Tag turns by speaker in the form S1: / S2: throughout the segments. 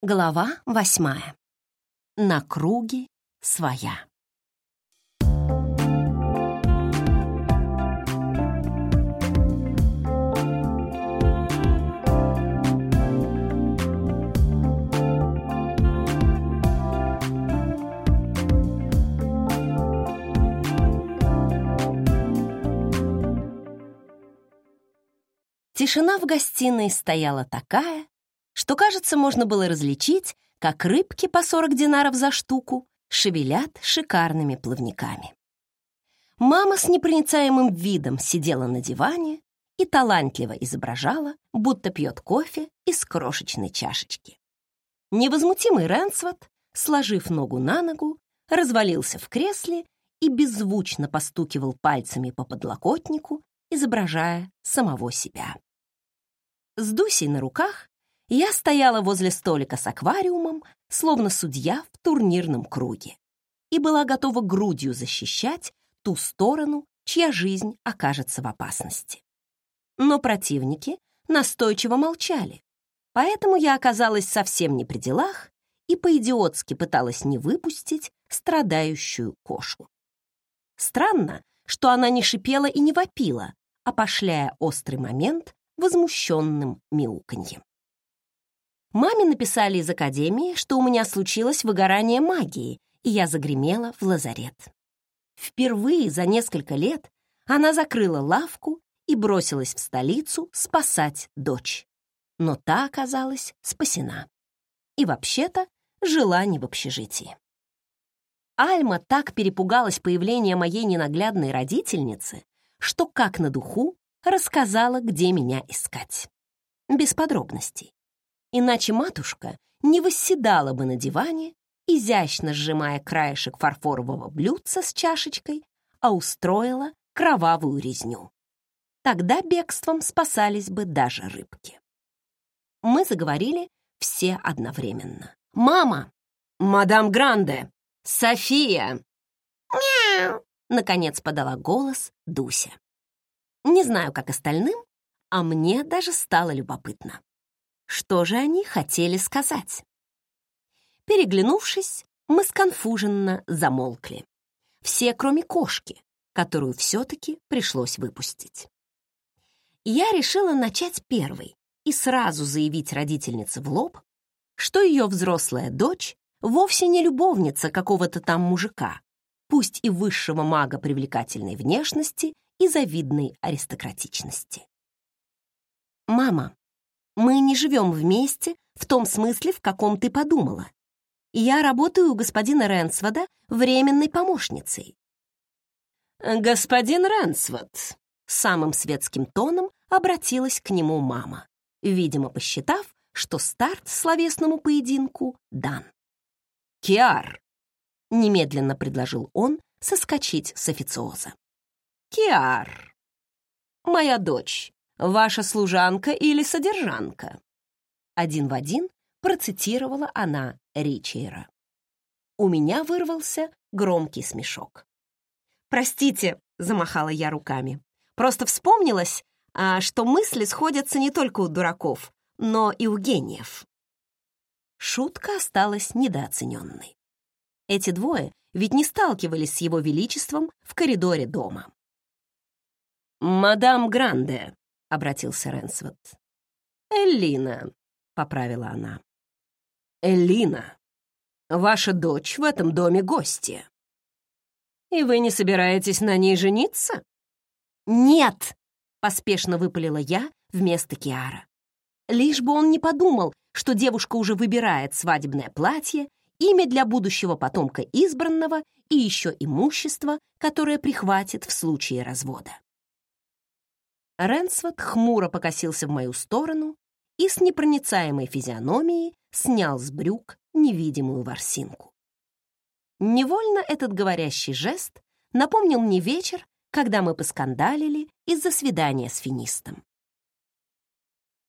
S1: Глава восьмая. На круге своя. Тишина в гостиной стояла такая, что, кажется, можно было различить, как рыбки по 40 динаров за штуку шевелят шикарными плавниками. Мама с непроницаемым видом сидела на диване и талантливо изображала, будто пьет кофе из крошечной чашечки. Невозмутимый Рэнсвот, сложив ногу на ногу, развалился в кресле и беззвучно постукивал пальцами по подлокотнику, изображая самого себя. С Дусей на руках я стояла возле столика с аквариумом, словно судья в турнирном круге, и была готова грудью защищать ту сторону, чья жизнь окажется в опасности. Но противники настойчиво молчали, поэтому я оказалась совсем не при делах и по-идиотски пыталась не выпустить страдающую кошку. Странно, что она не шипела и не вопила, опошляя острый момент возмущенным мяуканьем. Маме написали из академии, что у меня случилось выгорание магии, и я загремела в лазарет. Впервые за несколько лет она закрыла лавку и бросилась в столицу спасать дочь. Но та оказалась спасена. И вообще-то жила не в общежитии. Альма так перепугалась появления моей ненаглядной родительницы, что как на духу рассказала, где меня искать. Без подробностей иначе матушка не восседала бы на диване, изящно сжимая краешек фарфорового блюдца с чашечкой, а устроила кровавую резню. Тогда бегством спасались бы даже рыбки. Мы заговорили все одновременно. «Мама! Мадам Гранде! София!» «Мяу!» — наконец подала голос Дуся. Не знаю, как остальным, а мне даже стало любопытно. Что же они хотели сказать? Переглянувшись, мы сконфуженно замолкли. Все, кроме кошки, которую все-таки пришлось выпустить. Я решила начать первой и сразу заявить родительнице в лоб, что ее взрослая дочь вовсе не любовница какого-то там мужика, пусть и высшего мага привлекательной внешности и завидной аристократичности. «Мама, мы не живем вместе в том смысле, в каком ты подумала. Я работаю у господина Ренсвода временной помощницей». «Господин Ренсвод», — самым светским тоном обратилась к нему мама, видимо, посчитав, что старт словесному поединку дан. «Киар», — немедленно предложил он соскочить с официоза. «Киар, моя дочь ваша служанка или содержанка?» Один в один процитировала она Ричейра. У меня вырвался громкий смешок. «Простите», — замахала я руками, «просто вспомнилось, а, что мысли сходятся не только у дураков, но и у гениев». Шутка осталась недооцененной. Эти двое ведь не сталкивались с его величеством в коридоре дома. «Мадам Гранде», — обратился Ренсвуд. «Эллина», — поправила она. «Эллина, ваша дочь в этом доме гостья. И вы не собираетесь на ней жениться?» «Нет!» — поспешно выпалила я вместо Киара. Лишь бы он не подумал, что девушка уже выбирает свадебное платье, имя для будущего потомка избранного и еще имущество, которое прихватит в случае развода. Ренсвот хмуро покосился в мою сторону и с непроницаемой физиономией снял с брюк невидимую ворсинку. Невольно этот говорящий жест напомнил мне вечер, когда мы поскандалили из-за свидания с финистом.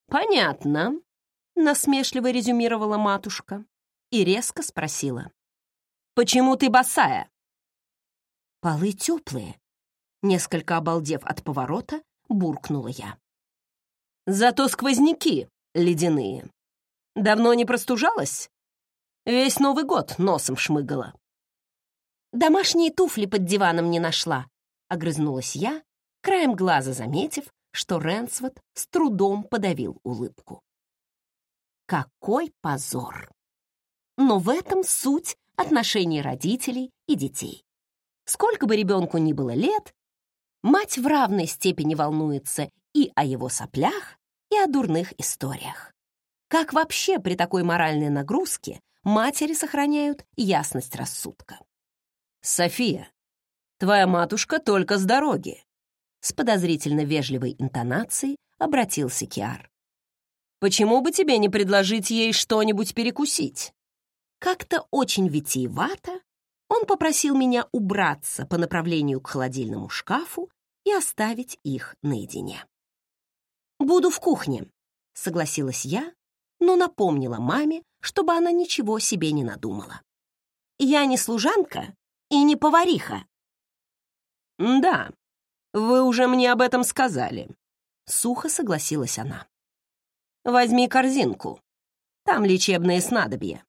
S1: «Понятно», — насмешливо резюмировала матушка и резко спросила. «Почему ты босая?» «Полы теплые», — несколько обалдев от поворота, буркнула я. «Зато сквозняки ледяные». Давно не простужалась? Весь Новый год носом шмыгала. Домашние туфли под диваном не нашла, огрызнулась я, краем глаза заметив, что Ренсвот с трудом подавил улыбку. Какой позор! Но в этом суть отношений родителей и детей. Сколько бы ребенку ни было лет, мать в равной степени волнуется и о его соплях, и о дурных историях. Как вообще при такой моральной нагрузке матери сохраняют ясность рассудка? «София, твоя матушка только с дороги», с подозрительно вежливой интонацией обратился Киар. «Почему бы тебе не предложить ей что-нибудь перекусить?» Как-то очень витиевато он попросил меня убраться по направлению к холодильному шкафу и оставить их наедине. «Буду в кухне», — согласилась я, но напомнила маме, чтобы она ничего себе не надумала. «Я не служанка и не повариха». «Да, вы уже мне об этом сказали», — сухо согласилась она. «Возьми корзинку, там лечебные снадобья».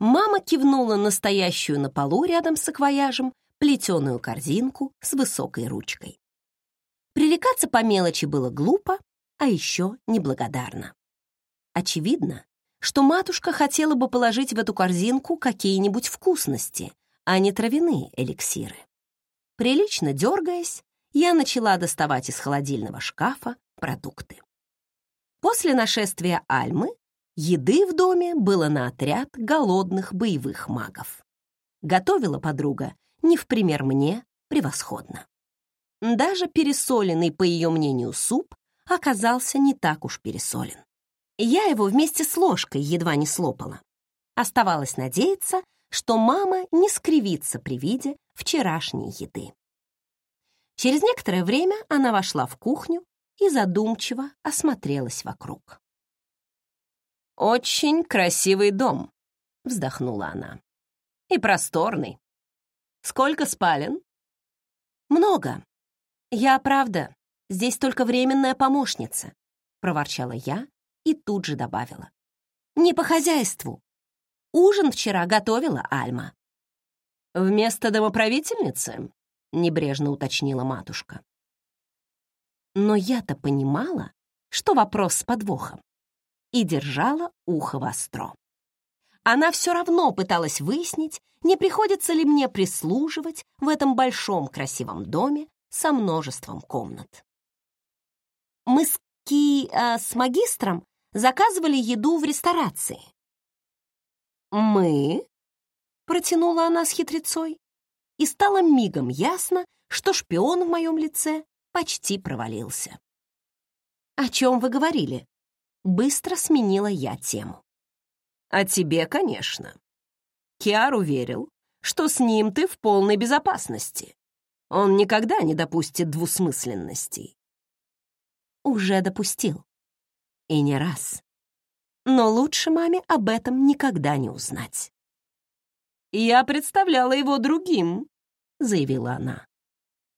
S1: Мама кивнула настоящую на полу рядом с акваяжем плетеную корзинку с высокой ручкой. Пререкаться по мелочи было глупо, а еще неблагодарно. Очевидно, что матушка хотела бы положить в эту корзинку какие-нибудь вкусности, а не травяные эликсиры. Прилично дергаясь, я начала доставать из холодильного шкафа продукты. После нашествия Альмы Еды в доме было на отряд голодных боевых магов. Готовила подруга, не в пример мне, превосходно. Даже пересоленный, по ее мнению, суп оказался не так уж пересолен. Я его вместе с ложкой едва не слопала. Оставалось надеяться, что мама не скривится при виде вчерашней еды. Через некоторое время она вошла в кухню и задумчиво осмотрелась вокруг. «Очень красивый дом», — вздохнула она. «И просторный. Сколько спален?» «Много. Я, правда, здесь только временная помощница», — проворчала я и тут же добавила. «Не по хозяйству. Ужин вчера готовила Альма». «Вместо домоправительницы?» — небрежно уточнила матушка. Но я-то понимала, что вопрос с подвохом и держала ухо востро. Она все равно пыталась выяснить, не приходится ли мне прислуживать в этом большом красивом доме со множеством комнат. Мы с Ки э, с магистром заказывали еду в ресторации. «Мы?» — протянула она с хитрецой, и стало мигом ясно, что шпион в моем лице почти провалился. «О чем вы говорили?» Быстро сменила я тему. «А тебе, конечно. Киар уверил, что с ним ты в полной безопасности. Он никогда не допустит двусмысленностей». «Уже допустил. И не раз. Но лучше маме об этом никогда не узнать». «Я представляла его другим», — заявила она.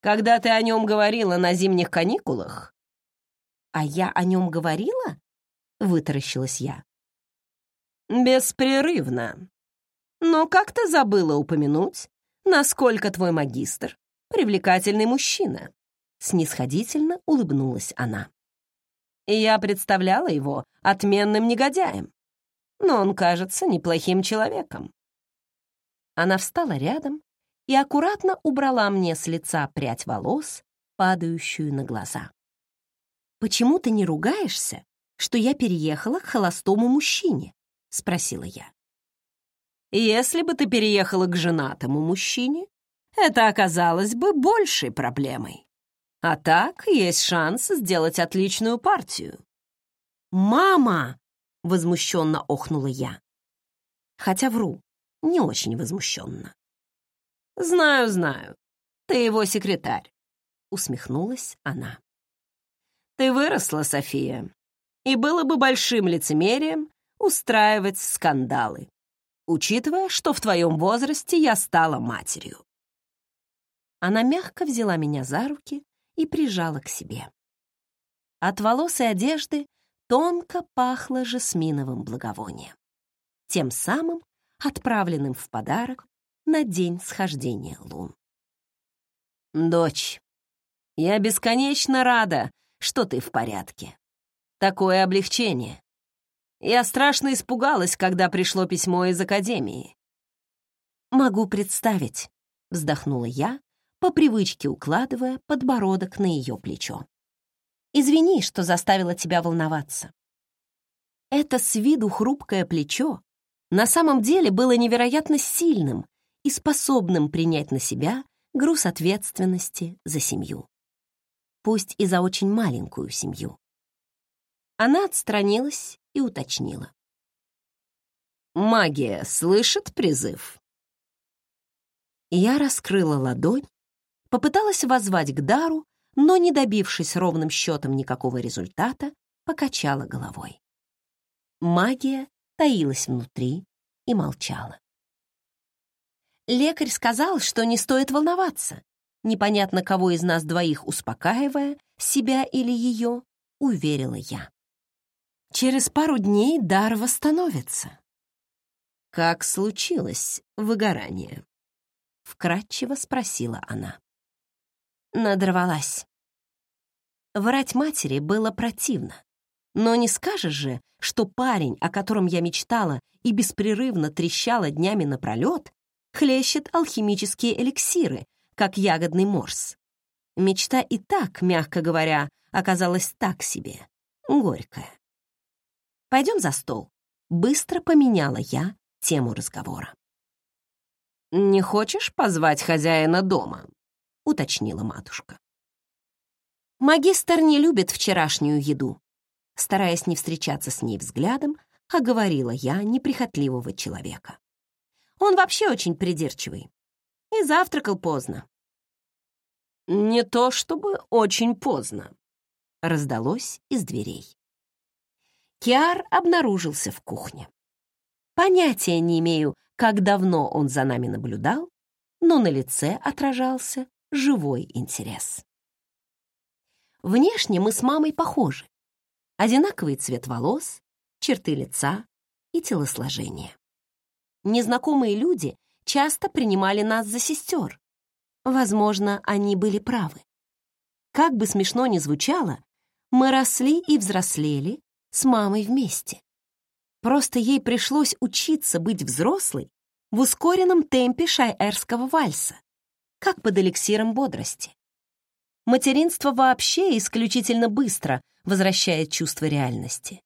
S1: «Когда ты о нем говорила на зимних каникулах?» «А я о нем говорила?» Вытаращилась я. «Беспрерывно. Но как-то забыла упомянуть, насколько твой магистр — привлекательный мужчина», — снисходительно улыбнулась она. «Я представляла его отменным негодяем, но он кажется неплохим человеком». Она встала рядом и аккуратно убрала мне с лица прядь волос, падающую на глаза. «Почему ты не ругаешься, что я переехала к холостому мужчине?» — спросила я. «Если бы ты переехала к женатому мужчине, это оказалось бы большей проблемой. А так есть шанс сделать отличную партию». «Мама!» — возмущенно охнула я. Хотя вру, не очень возмущенно. «Знаю, знаю, ты его секретарь», — усмехнулась она. «Ты выросла, София, и было бы большим лицемерием устраивать скандалы, учитывая, что в твоем возрасте я стала матерью. Она мягко взяла меня за руки и прижала к себе. От волос и одежды тонко пахло жасминовым благовонием, тем самым отправленным в подарок на день схождения лун. «Дочь, я бесконечно рада, что ты в порядке. Такое облегчение. Я страшно испугалась, когда пришло письмо из Академии. «Могу представить», — вздохнула я, по привычке укладывая подбородок на ее плечо. «Извини, что заставила тебя волноваться». Это с виду хрупкое плечо на самом деле было невероятно сильным и способным принять на себя груз ответственности за семью. Пусть и за очень маленькую семью. Она отстранилась и уточнила. «Магия слышит призыв?» Я раскрыла ладонь, попыталась воззвать к дару, но, не добившись ровным счетом никакого результата, покачала головой. Магия таилась внутри и молчала. Лекарь сказал, что не стоит волноваться. Непонятно, кого из нас двоих успокаивая, себя или ее, уверила я. Через пару дней дар восстановится. Как случилось выгорание? Вкратчиво спросила она. Надорвалась. Врать матери было противно. Но не скажешь же, что парень, о котором я мечтала и беспрерывно трещала днями напролет, хлещет алхимические эликсиры, как ягодный морс. Мечта и так, мягко говоря, оказалась так себе, горькая. Пойдем за стол. Быстро поменяла я тему разговора. «Не хочешь позвать хозяина дома?» — уточнила матушка. Магистр не любит вчерашнюю еду. Стараясь не встречаться с ней взглядом, оговорила я неприхотливого человека. Он вообще очень придирчивый. И завтракал поздно. «Не то чтобы очень поздно», — раздалось из дверей. Киар обнаружился в кухне. Понятия не имею, как давно он за нами наблюдал, но на лице отражался живой интерес. Внешне мы с мамой похожи. Одинаковый цвет волос, черты лица и телосложение. Незнакомые люди часто принимали нас за сестер. Возможно, они были правы. Как бы смешно ни звучало, мы росли и взрослели с мамой вместе. Просто ей пришлось учиться быть взрослой в ускоренном темпе шайерского вальса, как под эликсиром бодрости. Материнство вообще исключительно быстро возвращает чувство реальности.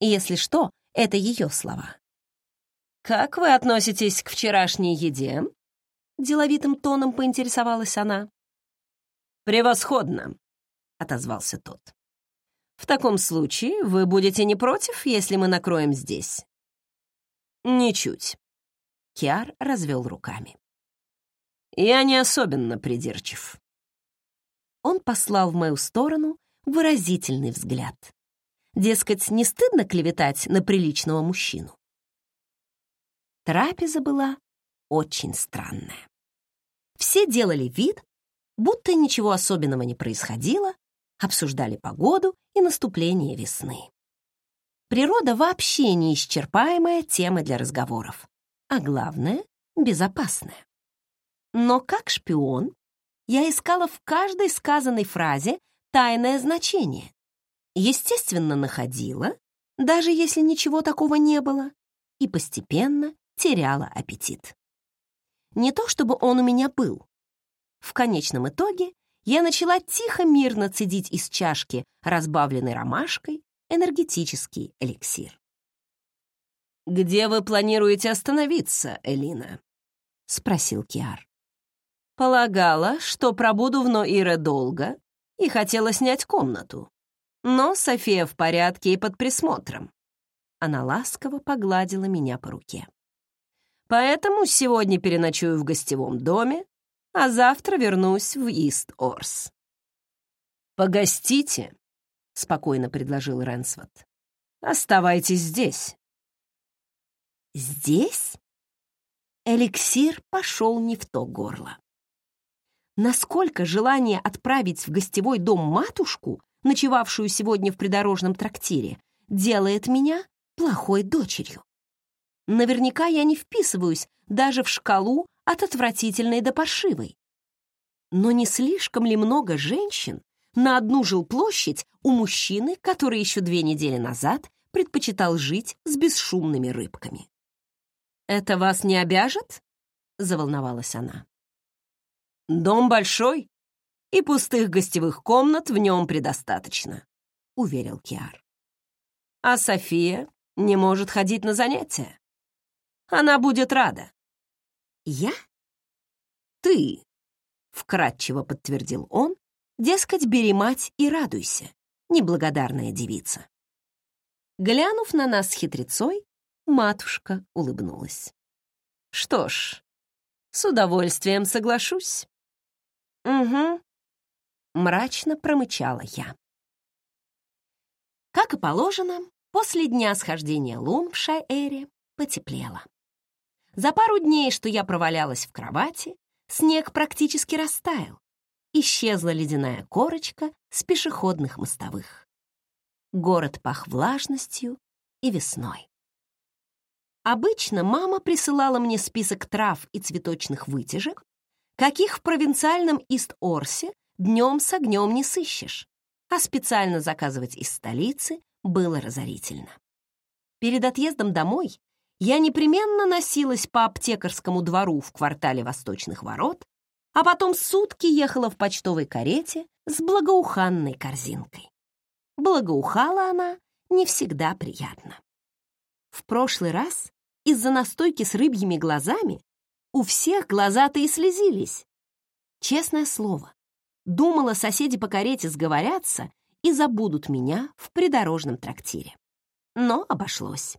S1: И если что, это ее слова. «Как вы относитесь к вчерашней еде?» Деловитым тоном поинтересовалась она. «Превосходно», — отозвался тот. В таком случае вы будете не против, если мы накроем здесь? Ничуть. Киар развел руками. Я не особенно придирчив. Он послал в мою сторону выразительный взгляд. Дескать, не стыдно клеветать на приличного мужчину. Трапеза была очень странная. Все делали вид, будто ничего особенного не происходило, обсуждали погоду и наступление весны. Природа вообще неисчерпаемая тема для разговоров, а главное — безопасная. Но как шпион я искала в каждой сказанной фразе тайное значение. Естественно, находила, даже если ничего такого не было, и постепенно теряла аппетит. Не то чтобы он у меня был. В конечном итоге я начала тихо-мирно цедить из чашки, разбавленной ромашкой, энергетический эликсир. «Где вы планируете остановиться, Элина?» — спросил Киар. «Полагала, что пробуду в Ноире долго и хотела снять комнату. Но София в порядке и под присмотром». Она ласково погладила меня по руке. «Поэтому сегодня переночую в гостевом доме, а завтра вернусь в Ист-Орс». «Погостите», — спокойно предложил Ренсвот. «Оставайтесь здесь». «Здесь?» Эликсир пошел не в то горло. Насколько желание отправить в гостевой дом матушку, ночевавшую сегодня в придорожном трактире, делает меня плохой дочерью. Наверняка я не вписываюсь даже в шкалу от отвратительной до паршивой. Но не слишком ли много женщин на одну жилплощадь у мужчины, который еще две недели назад предпочитал жить с бесшумными рыбками? «Это вас не обяжет?» — заволновалась она. «Дом большой, и пустых гостевых комнат в нем предостаточно», — уверил Киар. «А София не может ходить на занятия. Она будет рада». «Я?» «Ты», — вкратчиво подтвердил он, дескать, бери мать и радуйся, неблагодарная девица. Глянув на нас с хитрецой, матушка улыбнулась. «Что ж, с удовольствием соглашусь». «Угу», — мрачно промычала я. Как и положено, после дня схождения лун в Шайэре потеплело. За пару дней, что я провалялась в кровати, снег практически растаял. Исчезла ледяная корочка с пешеходных мостовых. Город пах влажностью и весной. Обычно мама присылала мне список трав и цветочных вытяжек, каких в провинциальном Ист-Орсе днем с огнем не сыщешь, а специально заказывать из столицы было разорительно. Перед отъездом домой я непременно носилась по аптекарскому двору в квартале Восточных ворот, а потом сутки ехала в почтовой карете с благоуханной корзинкой. Благоухала она не всегда приятно. В прошлый раз из-за настойки с рыбьими глазами у всех глаза-то и слезились. Честное слово, Думала, соседи по карете сговорятся и забудут меня в придорожном трактире. Но обошлось.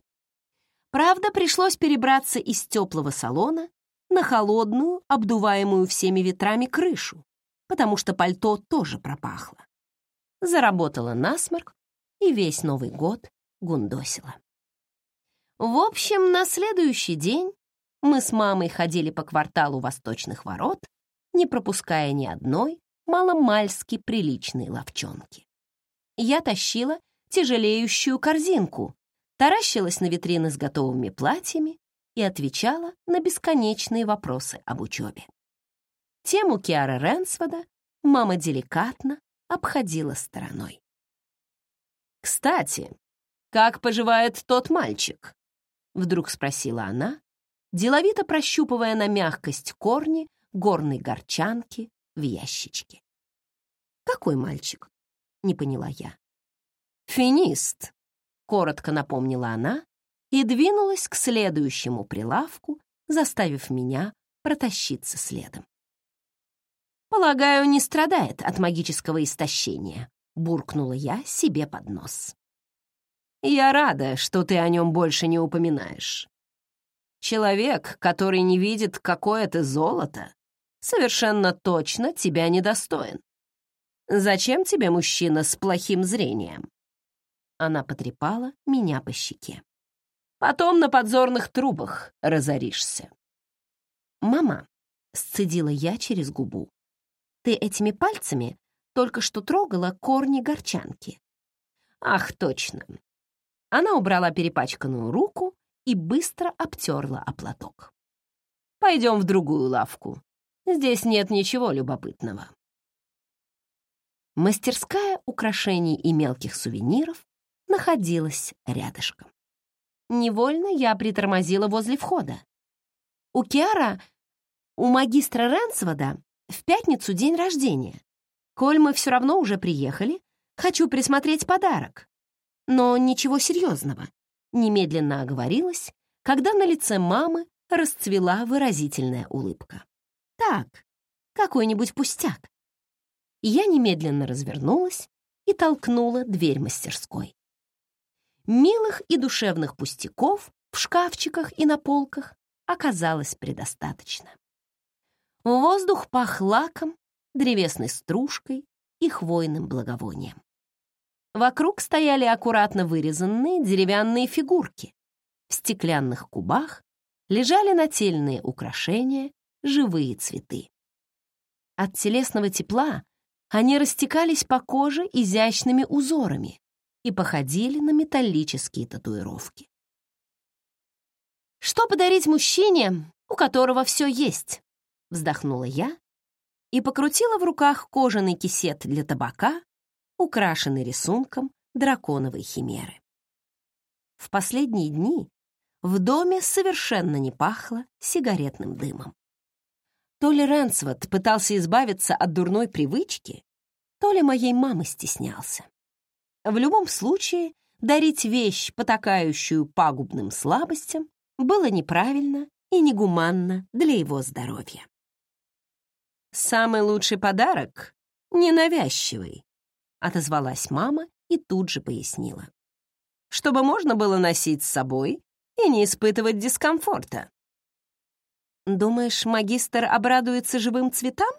S1: Правда, пришлось перебраться из теплого салона на холодную, обдуваемую всеми ветрами крышу, потому что пальто тоже пропахло. Заработала насморк, и весь Новый год гундосила. В общем, на следующий день мы с мамой ходили по кварталу Восточных ворот, не пропуская ни одной маломальски приличные ловчонки. Я тащила тяжелеющую корзинку, таращилась на витрины с готовыми платьями и отвечала на бесконечные вопросы об учебе. Тему Киара Ренсвода мама деликатно обходила стороной. «Кстати, как поживает тот мальчик?» — вдруг спросила она, деловито прощупывая на мягкость корни горной горчанки в ящичке. «Какой мальчик?» — не поняла я. «Финист», — коротко напомнила она и двинулась к следующему прилавку, заставив меня протащиться следом. «Полагаю, не страдает от магического истощения», — буркнула я себе под нос. «Я рада, что ты о нем больше не упоминаешь. Человек, который не видит какое-то золото, совершенно точно тебя недостоин. Зачем тебе мужчина с плохим зрением?» Она потрепала меня по щеке. «Потом на подзорных трубах разоришься». «Мама», — сцедила я через губу, «ты этими пальцами только что трогала корни горчанки». «Ах, точно». Она убрала перепачканную руку и быстро обтерла о. «Пойдем в другую лавку. Здесь нет ничего любопытного. Мастерская украшений и мелких сувениров находилась рядышком. Невольно я притормозила возле входа. У Киара, у магистра Ренсвода, в пятницу день рождения. Коль мы все равно уже приехали, хочу присмотреть подарок. Но ничего серьезного. Немедленно оговорилась, когда на лице мамы расцвела выразительная улыбка. Так, какой-нибудь пустяк. Я немедленно развернулась и толкнула дверь мастерской. Милых и душевных пустяков в шкафчиках и на полках оказалось предостаточно. Воздух пах лаком, древесной стружкой и хвойным благовонием. Вокруг стояли аккуратно вырезанные деревянные фигурки. В стеклянных кубах лежали нательные украшения живые цветы. От телесного тепла они растекались по коже изящными узорами, и походили на металлические татуировки. «Что подарить мужчине, у которого все есть?» — вздохнула я и покрутила в руках кожаный кисет для табака, украшенный рисунком драконовой химеры. В последние дни в доме совершенно не пахло сигаретным дымом. То ли Рэнсвот пытался избавиться от дурной привычки, то ли моей мамы стеснялся. В любом случае, дарить вещь, потакающую пагубным слабостям, было неправильно и негуманно для его здоровья. «Самый лучший подарок — ненавязчивый», — отозвалась мама и тут же пояснила. «Чтобы можно было носить с собой и не испытывать дискомфорта. «Думаешь, магистр обрадуется живым цветам?»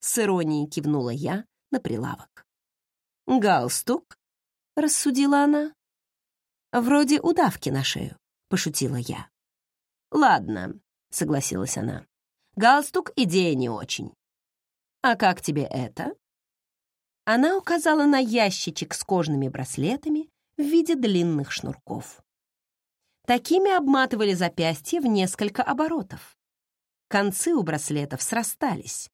S1: С иронией кивнула я на прилавок. «Галстук?» — рассудила она. «Вроде удавки на шею», — пошутила я. «Ладно», — согласилась она. «Галстук — идея не очень. А как тебе это?» Она указала на ящичек с кожными браслетами в виде длинных шнурков. Такими обматывали запястье в несколько оборотов. Концы у браслетов срастались.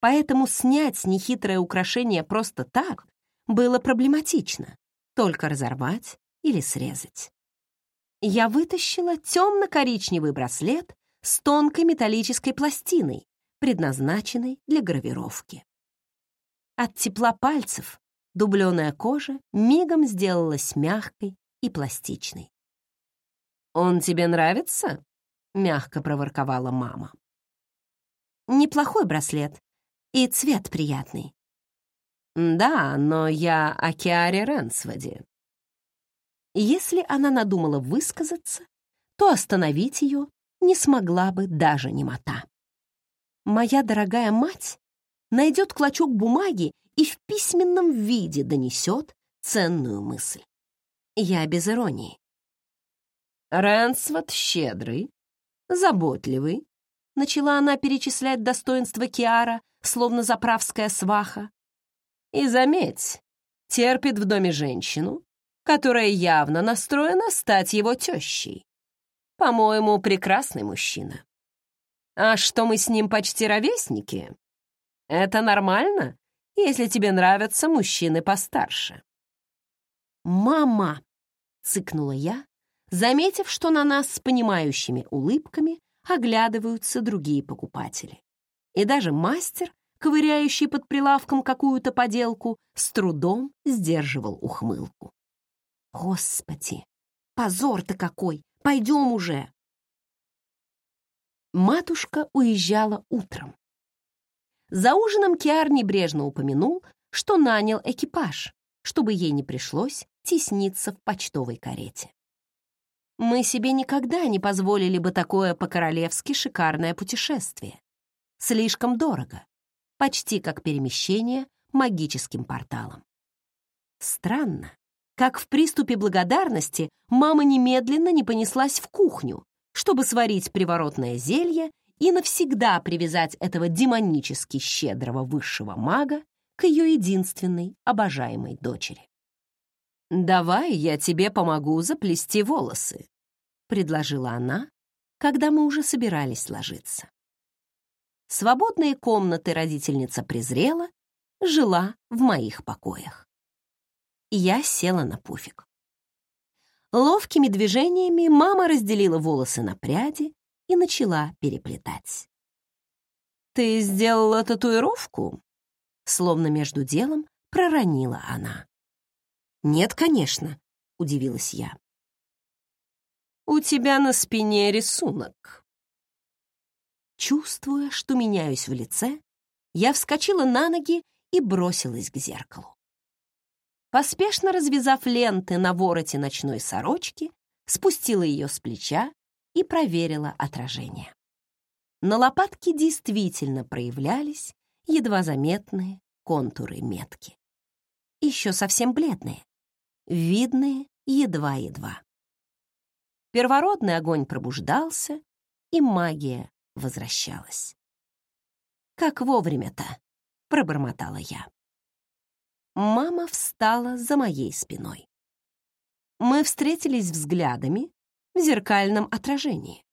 S1: Поэтому снять нехитрое украшение просто так было проблематично, только разорвать или срезать. Я вытащила темно-коричневый браслет с тонкой металлической пластиной, предназначенной для гравировки. От тепла пальцев дубленая кожа мигом сделалась мягкой и пластичной. «Он тебе нравится?» — мягко проворковала мама. «Неплохой браслет, и цвет приятный». «Да, но я о Киаре Ренсводе». Если она надумала высказаться, то остановить ее не смогла бы даже немота. Моя дорогая мать найдет клочок бумаги и в письменном виде донесет ценную мысль. Я без иронии. Рэнсвот щедрый, заботливый. Начала она перечислять достоинства Киара, словно заправская сваха. И заметь, терпит в доме женщину, которая явно настроена стать его тещей. По-моему, прекрасный мужчина. А что мы с ним почти ровесники? Это нормально, если тебе нравятся мужчины постарше. «Мама!» — цыкнула я, заметив, что на нас с понимающими улыбками оглядываются другие покупатели. И даже мастер, ковыряющий под прилавком какую-то поделку, с трудом сдерживал ухмылку. «Господи, позор-то какой! Пойдем уже!» Матушка уезжала утром. За ужином Киар небрежно упомянул, что нанял экипаж, чтобы ей не пришлось тесниться в почтовой карете. Мы себе никогда не позволили бы такое по-королевски шикарное путешествие. Слишком дорого, почти как перемещение магическим порталом. Странно, как в приступе благодарности мама немедленно не понеслась в кухню, чтобы сварить приворотное зелье и навсегда привязать этого демонически щедрого высшего мага к ее единственной обожаемой дочери. «Давай я тебе помогу заплести волосы», предложила она, когда мы уже собирались ложиться. Свободные комнаты родительница презрела, жила в моих покоях. Я села на пуфик. Ловкими движениями мама разделила волосы на пряди и начала переплетать. «Ты сделала татуировку?» Словно между делом проронила она. «Нет, конечно», — удивилась я. У тебя на спине рисунок. Чувствуя, что меняюсь в лице, я вскочила на ноги и бросилась к зеркалу. Поспешно развязав ленты на вороте ночной сорочки, спустила ее с плеча и проверила отражение. На лопатке действительно проявлялись едва заметные контуры метки. Еще совсем бледные, видные едва-едва. Первородный огонь пробуждался, и магия возвращалась. «Как вовремя-то!» — пробормотала я. Мама встала за моей спиной. Мы встретились взглядами в зеркальном отражении.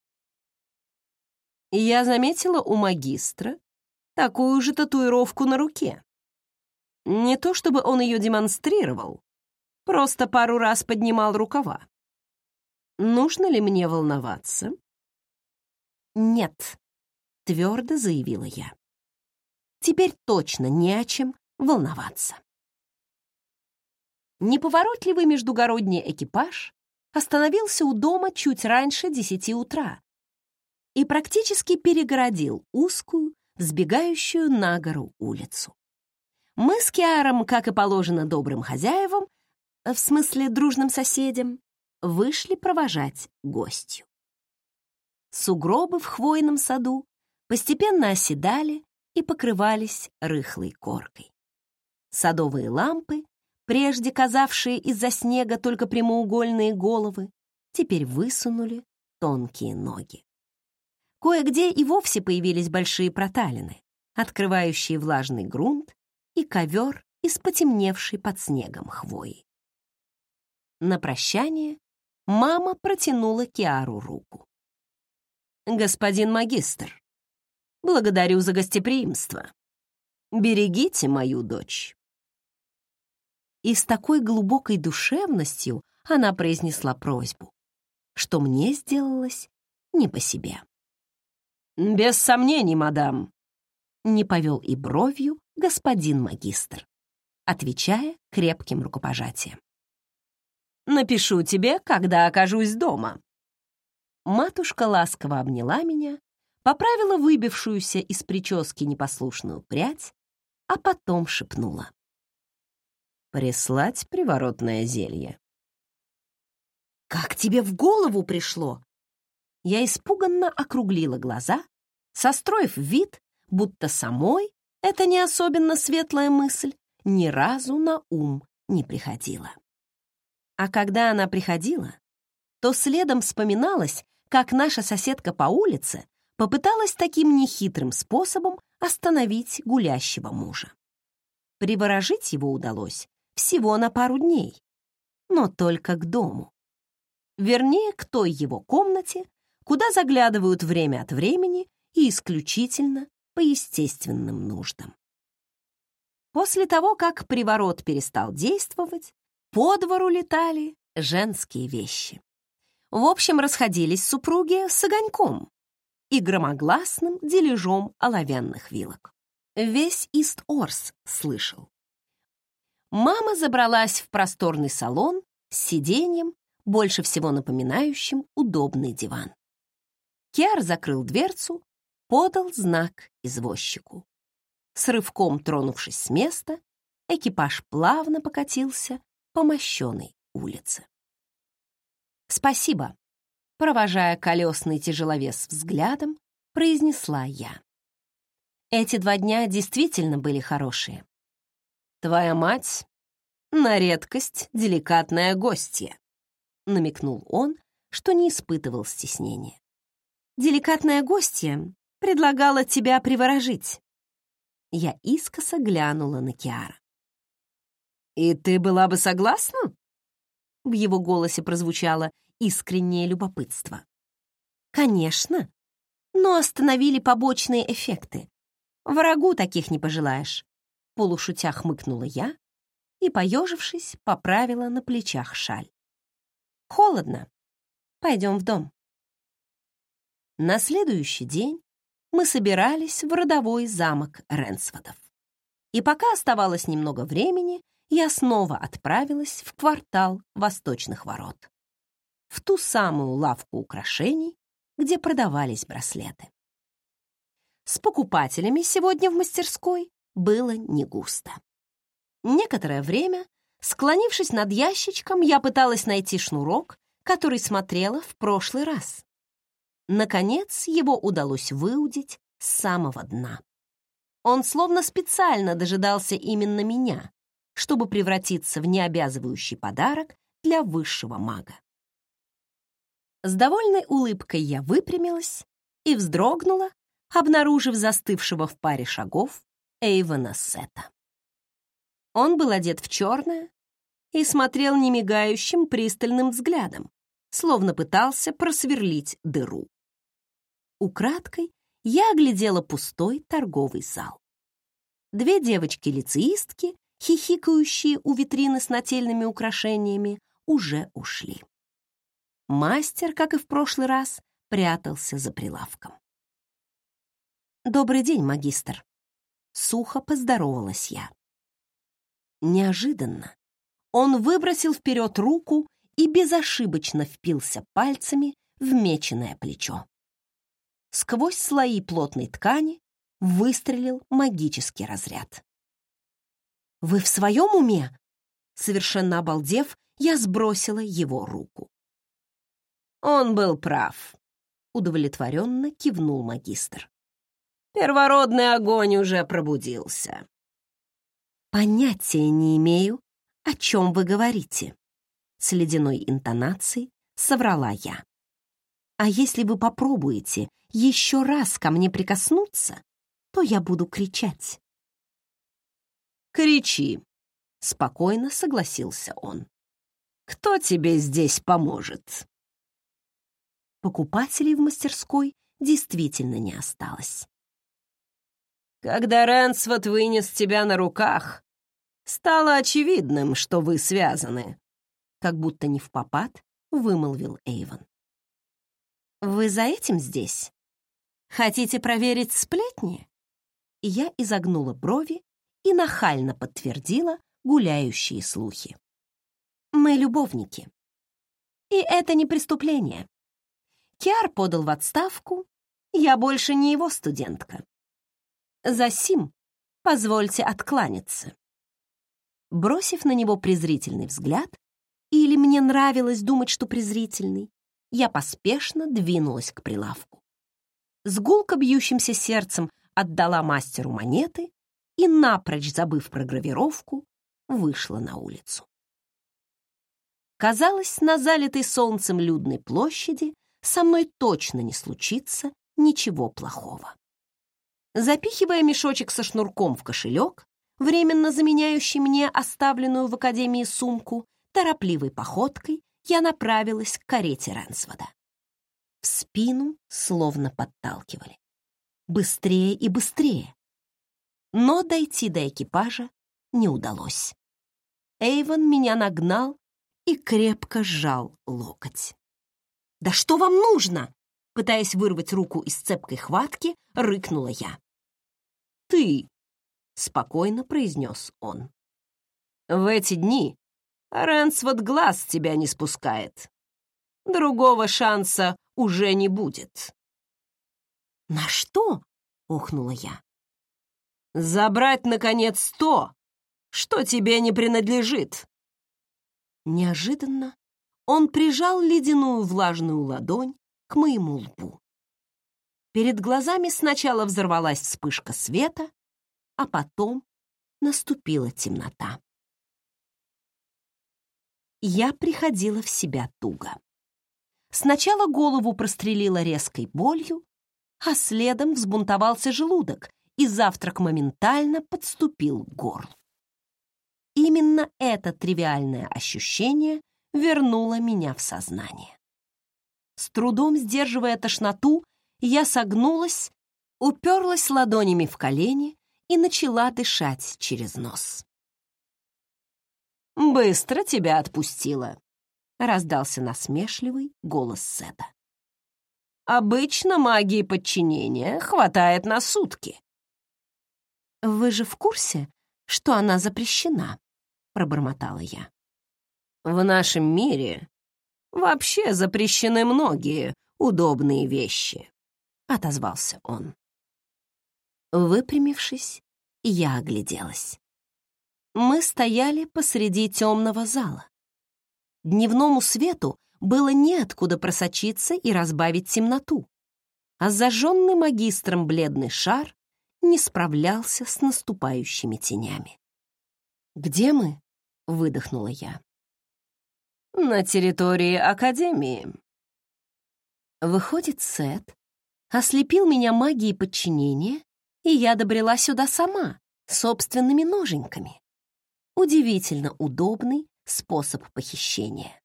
S1: Я заметила у магистра такую же татуировку на руке. Не то чтобы он ее демонстрировал, просто пару раз поднимал рукава. Нужно ли мне волноваться? Нет, твердо заявила я. Теперь точно не о чем волноваться. Неповоротливый междугородний экипаж остановился у дома чуть раньше десяти утра и практически перегородил узкую, сбегающую на гору улицу. Мы с Киаром, как и положено добрым хозяевам, в смысле дружным соседям, вышли провожать гостью. Сугробы в хвойном саду постепенно оседали и покрывались рыхлой коркой. Садовые лампы, прежде казавшие из-за снега только прямоугольные головы, теперь высунули тонкие ноги. Кое-где и вовсе появились большие проталины, открывающие влажный грунт и ковер из потемневшей под снегом хвои. На прощание мама протянула Киару руку. «Господин магистр, благодарю за гостеприимство. Берегите мою дочь». И с такой глубокой душевностью она произнесла просьбу, что мне сделалось не по себе. «Без сомнений, мадам», — не повел и бровью господин магистр, отвечая крепким рукопожатием. «Напишу тебе, когда окажусь дома». Матушка ласково обняла меня, поправила выбившуюся из прически непослушную прядь, а потом шепнула. «Прислать приворотное зелье». «Как тебе в голову пришло?» Я испуганно округлила глаза, состроив вид, будто самой эта не особенно светлая мысль ни разу на ум не приходила. А когда она приходила, то следом вспоминалось, как наша соседка по улице попыталась таким нехитрым способом остановить гулящего мужа. Приворожить его удалось всего на пару дней, но только к дому. Вернее, к той его комнате, куда заглядывают время от времени и исключительно по естественным нуждам. После того, как приворот перестал действовать, по двору летали женские вещи. В общем, расходились супруги с огоньком и громогласным дележом оловянных вилок. Весь Ист-Орс слышал. Мама забралась в просторный салон с сиденьем, больше всего напоминающим удобный диван. Киар закрыл дверцу, подал знак извозчику. С рывком тронувшись с места, экипаж плавно покатился по мощенной улице. «Спасибо», — провожая колесный тяжеловес взглядом, произнесла я. Эти два дня действительно были хорошие. «Твоя мать — на редкость деликатная гостья», — намекнул он, что не испытывал стеснения деликатная гостья предлагала тебя приворожить». Я искоса глянула на Киара. «И ты была бы согласна?» В его голосе прозвучало искреннее любопытство. «Конечно, но остановили побочные эффекты. Врагу таких не пожелаешь», — полушутя хмыкнула я и, поежившись, поправила на плечах шаль. «Холодно. Пойдем в дом». На следующий день мы собирались в родовой замок Ренсводов. И пока оставалось немного времени, я снова отправилась в квартал Восточных ворот. В ту самую лавку украшений, где продавались браслеты. С покупателями сегодня в мастерской было не густо. Некоторое время, склонившись над ящичком, я пыталась найти шнурок, который смотрела в прошлый раз. Наконец его удалось выудить с самого дна. Он словно специально дожидался именно меня, чтобы превратиться в необязывающий подарок для высшего мага. С довольной улыбкой я выпрямилась и вздрогнула, обнаружив застывшего в паре шагов Эйвена Сета. Он был одет в черное и смотрел немигающим пристальным взглядом, словно пытался просверлить дыру. Украдкой я оглядела пустой торговый зал. Две девочки-лицеистки, хихикающие у витрины с нательными украшениями, уже ушли. Мастер, как и в прошлый раз, прятался за прилавком. «Добрый день, магистр!» Сухо поздоровалась я. Неожиданно он выбросил вперед руку и безошибочно впился пальцами в меченое плечо. Сквозь слои плотной ткани выстрелил магический разряд. «Вы в своем уме?» Совершенно обалдев, я сбросила его руку.
S2: «Он был прав», — удовлетворенно кивнул магистр. «Первородный огонь уже пробудился».
S1: «Понятия не имею, о чем вы говорите», — с ледяной интонацией соврала я. «А если вы попробуете еще раз ко мне прикоснуться, то я буду кричать».
S2: «Кричи», — спокойно согласился он. «Кто тебе здесь поможет?»
S1: Покупателей в мастерской действительно не осталось.
S2: «Когда Рэнсвот вынес тебя на руках, стало очевидным, что вы связаны»,
S1: как будто не в попад вымолвил Эйвен. «Вы за этим здесь? Хотите проверить сплетни?» Я изогнула брови и нахально подтвердила гуляющие слухи. «Мы любовники. И это не преступление. Киар подал в отставку, я больше не его студентка. За сим позвольте откланяться». Бросив на него презрительный взгляд, или мне нравилось думать, что презрительный, я поспешно двинулась к прилавку. С гулко бьющимся сердцем отдала мастеру монеты и, напрочь забыв про гравировку, вышла на улицу. Казалось, на залитой солнцем людной площади со мной точно не случится ничего плохого. Запихивая мешочек со шнурком в кошелек, временно заменяющий мне оставленную в академии сумку, торопливой походкой я направилась к карете Ренсвода. В спину словно подталкивали. Быстрее и быстрее. Но дойти до экипажа не удалось. Эйвен меня нагнал и крепко сжал локоть. «Да что вам нужно?» Пытаясь вырвать руку из цепкой хватки, рыкнула я.
S2: «Ты!» — спокойно произнес он. «В эти дни Рэнсвот глаз тебя не спускает. Другого шанса уже не будет».
S1: «На что?» — охнула я.
S2: «Забрать, наконец, то, что тебе не принадлежит».
S1: Неожиданно он прижал ледяную влажную ладонь к моему лбу. Перед глазами сначала взорвалась вспышка света, а потом наступила темнота. Я приходила в себя туго. Сначала голову прострелила резкой болью, а следом взбунтовался желудок, и завтрак моментально подступил к горлу. Именно это тривиальное ощущение вернуло меня в сознание. С трудом сдерживая тошноту, я согнулась, уперлась ладонями в колени и начала дышать через нос.
S2: «Быстро тебя отпустила», — раздался насмешливый голос Сета. «Обычно магии подчинения хватает на сутки».
S1: «Вы же в курсе, что она запрещена?» — пробормотала я.
S2: «В нашем мире вообще запрещены многие удобные вещи», — отозвался он.
S1: Выпрямившись, я огляделась. Мы стояли посреди темного зала. Дневному свету было неоткуда просочиться и разбавить темноту, а зажженный магистром бледный шар не справлялся с наступающими тенями. «Где мы?» — выдохнула я.
S2: «На территории Академии».
S1: Выходит, Сет ослепил меня магией подчинения, и я добрела сюда сама, собственными ноженьками. Удивительно удобный способ похищения.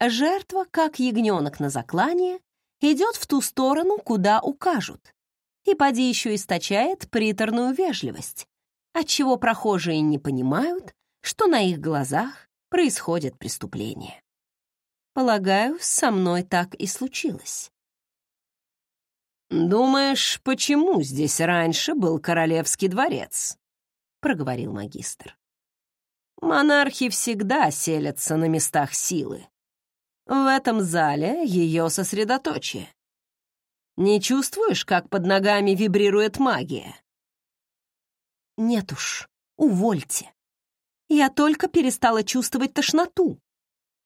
S1: Жертва, как ягненок на заклание, идет в ту сторону, куда укажут, и поди еще источает приторную вежливость, отчего прохожие не понимают, что на их глазах происходит преступление. Полагаю, со мной так и случилось.
S2: «Думаешь, почему здесь раньше был королевский дворец?» — проговорил магистр. «Монархи всегда селятся на местах силы. В этом зале ее сосредоточие. Не чувствуешь, как под ногами вибрирует магия?»
S1: «Нет уж, увольте. Я только перестала чувствовать тошноту.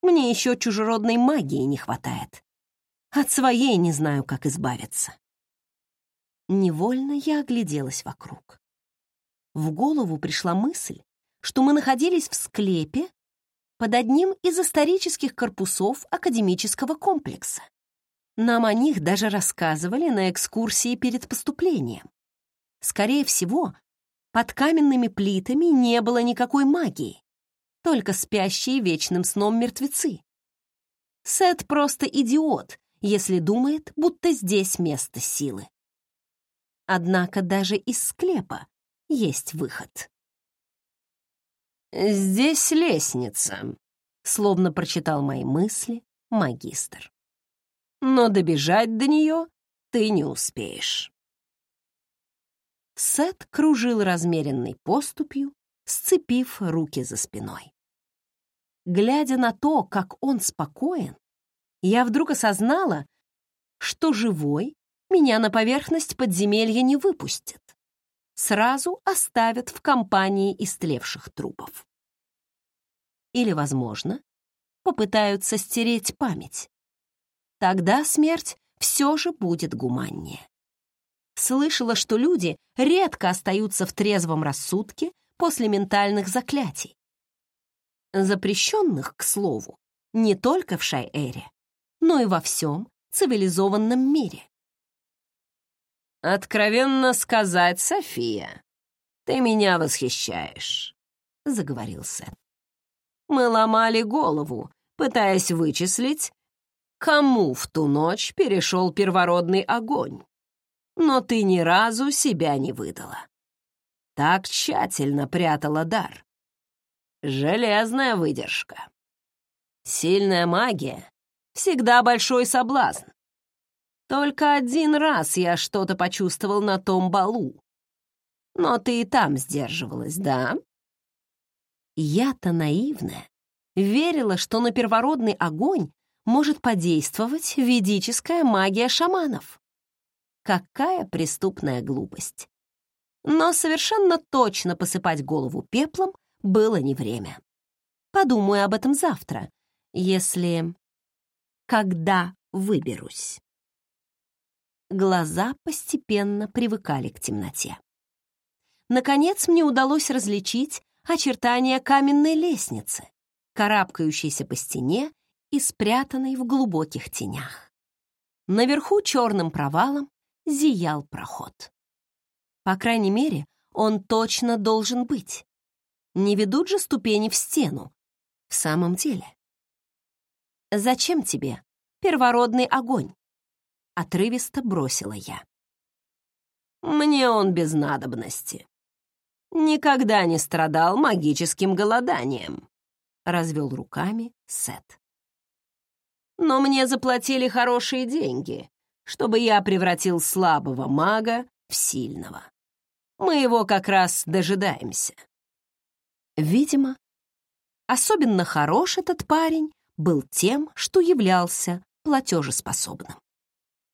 S1: Мне еще чужеродной магии не хватает. От своей не знаю, как избавиться». Невольно я огляделась вокруг. В голову пришла мысль, что мы находились в склепе под одним из исторических корпусов академического комплекса. Нам о них даже рассказывали на экскурсии перед поступлением. Скорее всего, под каменными плитами не было никакой магии, только спящие вечным сном мертвецы. Сет просто идиот, если думает, будто здесь место силы. Однако даже из склепа есть выход.
S2: «Здесь лестница», — словно прочитал мои мысли магистр. «Но добежать до нее ты не успеешь».
S1: Сет кружил размеренной поступью, сцепив руки за спиной. Глядя на то, как он спокоен, я вдруг осознала, что живой меня на поверхность подземелья не выпустят. Сразу оставят в компании истлевших трупов. Или, возможно, попытаются стереть память. Тогда смерть все же будет гуманнее. Слышала, что люди редко остаются в трезвом рассудке после ментальных заклятий. Запрещенных, к слову, не только в Шай-Эре, но и во всем цивилизованном мире.
S2: «Откровенно сказать, София, ты меня восхищаешь», — заговорил Сет. «Мы ломали голову, пытаясь вычислить, кому в ту ночь перешел первородный огонь. Но ты ни разу себя не выдала. Так тщательно прятала дар. Железная выдержка. Сильная магия — всегда большой соблазн. Только один раз я что-то почувствовал на том балу. Но ты и там сдерживалась, да?
S1: Я-то наивная. Верила, что на первородный огонь может подействовать ведическая магия шаманов. Какая преступная глупость. Но совершенно точно посыпать голову пеплом было не время. Подумаю об этом завтра, если... Когда выберусь глаза постепенно привыкали к темноте. Наконец мне удалось различить очертания каменной лестницы, карабкающейся по стене и спрятанной в глубоких тенях. Наверху черным провалом зиял проход. По крайней мере, он точно должен быть. Не ведут же ступени в стену. В самом деле. Зачем тебе первородный огонь? — отрывисто бросила я.
S2: «Мне он без надобности. Никогда не страдал магическим голоданием», — развел руками Сет. «Но мне заплатили хорошие деньги, чтобы я превратил слабого мага в сильного. Мы его как раз дожидаемся».
S1: Видимо, особенно хорош этот парень был тем, что являлся платежеспособным.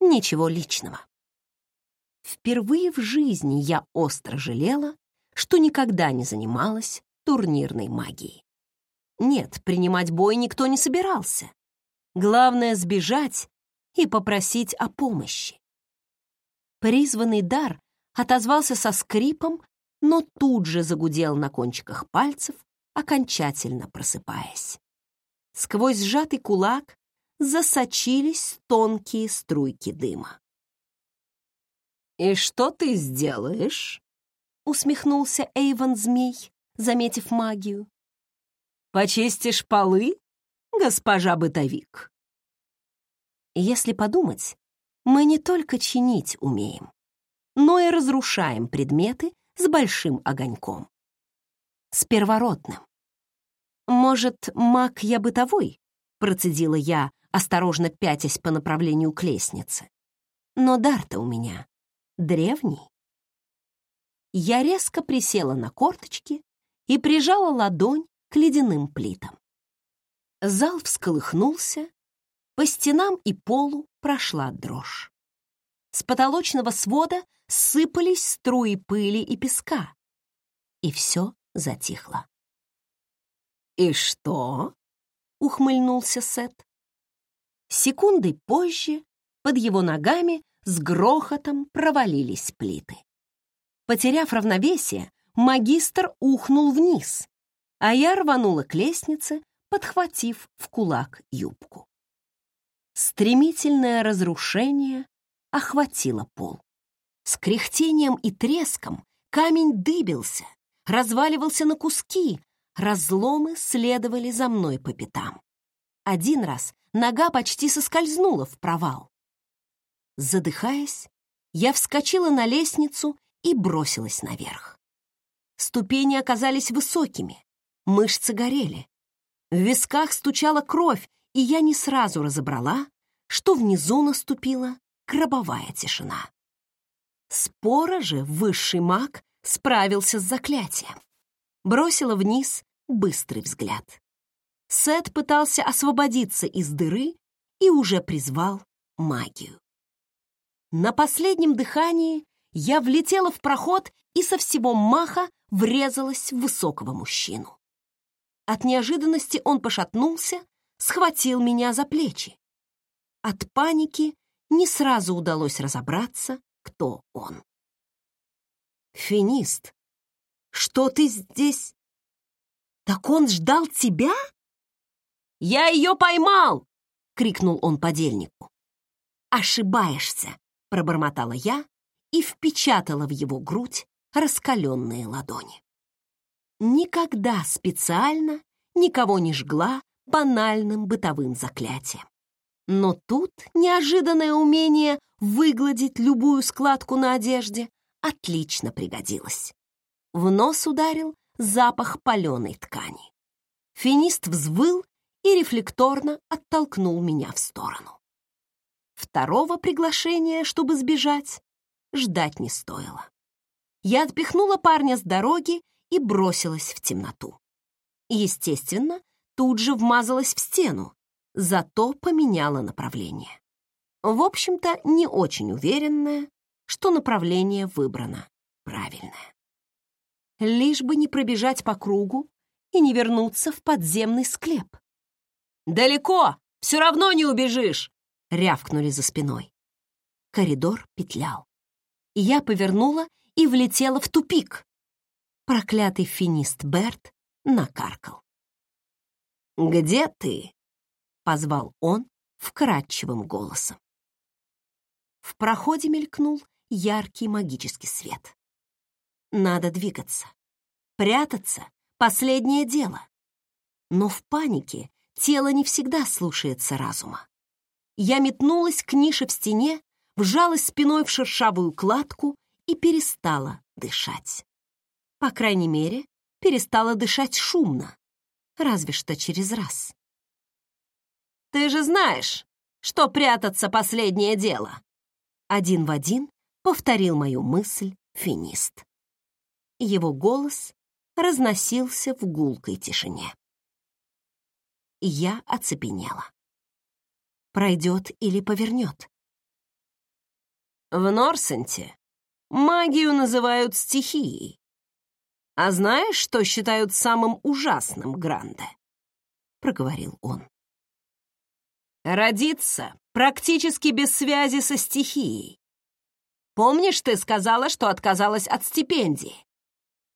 S1: Ничего личного. Впервые в жизни я остро жалела, что никогда не занималась турнирной магией. Нет, принимать бой никто не собирался. Главное — сбежать и попросить о помощи. Призванный дар отозвался со скрипом, но тут же загудел на кончиках пальцев, окончательно просыпаясь. Сквозь сжатый кулак засочились тонкие струйки дыма.
S2: «И что ты сделаешь?» — усмехнулся Эйвен Змей,
S1: заметив магию.
S2: «Почистишь полы, госпожа бытовик?»
S1: Если подумать, мы не только чинить умеем, но и разрушаем предметы с большим огоньком. С первородным. «Может, маг я бытовой?» — процедила я, осторожно пятясь по направлению к лестнице. «Но дар-то у меня древний». Я резко присела на корточки и прижала ладонь к ледяным плитам. Зал всколыхнулся, по стенам и полу прошла дрожь. С потолочного свода сыпались струи пыли и песка, и все затихло.
S2: «И что?» — ухмыльнулся Сет.
S1: Секундой позже под его ногами с грохотом провалились плиты. Потеряв равновесие, магистр ухнул вниз, а я рванула к лестнице, подхватив в кулак юбку. Стремительное разрушение охватило пол. С кряхтением и треском камень дыбился, разваливался на куски, разломы следовали за мной по пятам. Один раз нога почти соскользнула в провал. Задыхаясь, я вскочила на лестницу и бросилась наверх. Ступени оказались высокими, мышцы горели. В висках стучала кровь, и я не сразу разобрала, что внизу наступила гробовая тишина. Спора же высший маг справился с заклятием. Бросила вниз быстрый взгляд. Сет пытался освободиться из дыры и уже призвал магию. На последнем дыхании я влетела в проход и со всего маха врезалась в высокого мужчину. От неожиданности он пошатнулся, схватил меня за плечи. От паники не сразу удалось разобраться, кто он. «Финист, что ты здесь? Так он ждал тебя?» «Я ее поймал!» — крикнул он подельнику. «Ошибаешься!» — пробормотала я и впечатала в его грудь раскаленные ладони. Никогда специально никого не жгла банальным бытовым заклятием. Но тут неожиданное умение выгладить любую складку на одежде отлично пригодилось. В нос ударил запах паленой ткани. Финист взвыл и рефлекторно оттолкнул меня в сторону. Второго приглашения, чтобы сбежать, ждать не стоило. Я отпихнула парня с дороги и бросилась в темноту. Естественно, тут же вмазалась в стену, зато поменяла направление. В общем-то, не очень уверенная, что направление выбрано правильное. Лишь бы не пробежать по кругу и не вернуться в подземный склеп.
S2: «Далеко! Все равно не убежишь!»
S1: — рявкнули за спиной. Коридор петлял. Я повернула и влетела в тупик. Проклятый финист Берт накаркал.
S2: «Где ты?»
S1: — позвал он вкрадчивым голосом. В проходе мелькнул яркий магический свет. Надо двигаться. Прятаться — последнее дело. Но в панике тело не всегда слушается разума. Я метнулась к нише в стене, вжалась спиной в шершавую кладку и перестала дышать. По крайней мере, перестала дышать шумно, разве что через раз.
S2: «Ты же знаешь, что прятаться — последнее дело!»
S1: Один в один повторил мою мысль финист. Его голос разносился в гулкой тишине. Я оцепенела. Пройдет или повернет?
S2: В Норсенте магию называют стихией. А знаешь, что считают самым ужасным Гранде? Проговорил он. Родиться практически без связи со стихией. Помнишь, ты сказала, что отказалась от стипендии?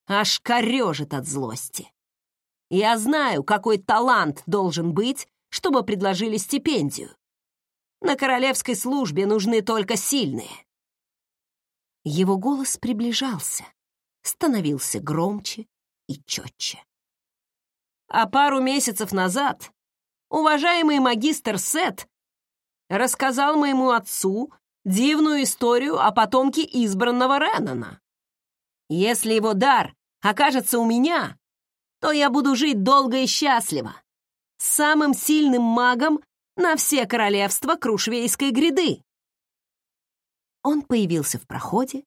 S2: Аж корежит от злости. Я знаю, какой талант должен быть, чтобы предложили стипендию. На королевской службе нужны только сильные.
S1: Его голос приближался, становился громче
S2: и четче. А пару месяцев назад уважаемый магистр Сет рассказал моему отцу дивную историю о потомке избранного Реннона. Если его дар окажется у меня, то я буду жить долго и счастливо, с самым сильным магом на все королевства Крушвейской гряды.
S1: Он появился в проходе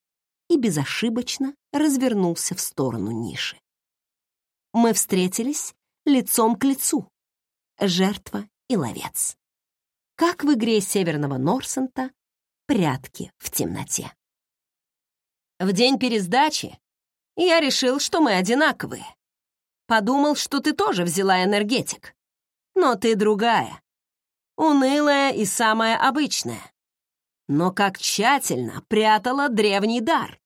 S1: и безошибочно развернулся в сторону ниши. Мы встретились лицом к лицу, жертва и ловец. Как в игре Северного Норсента «Прятки в темноте».
S2: В день пересдачи я решил, что мы одинаковые. Подумал, что ты тоже взяла энергетик. Но ты другая. Унылая и самая обычная. Но как тщательно прятала древний дар.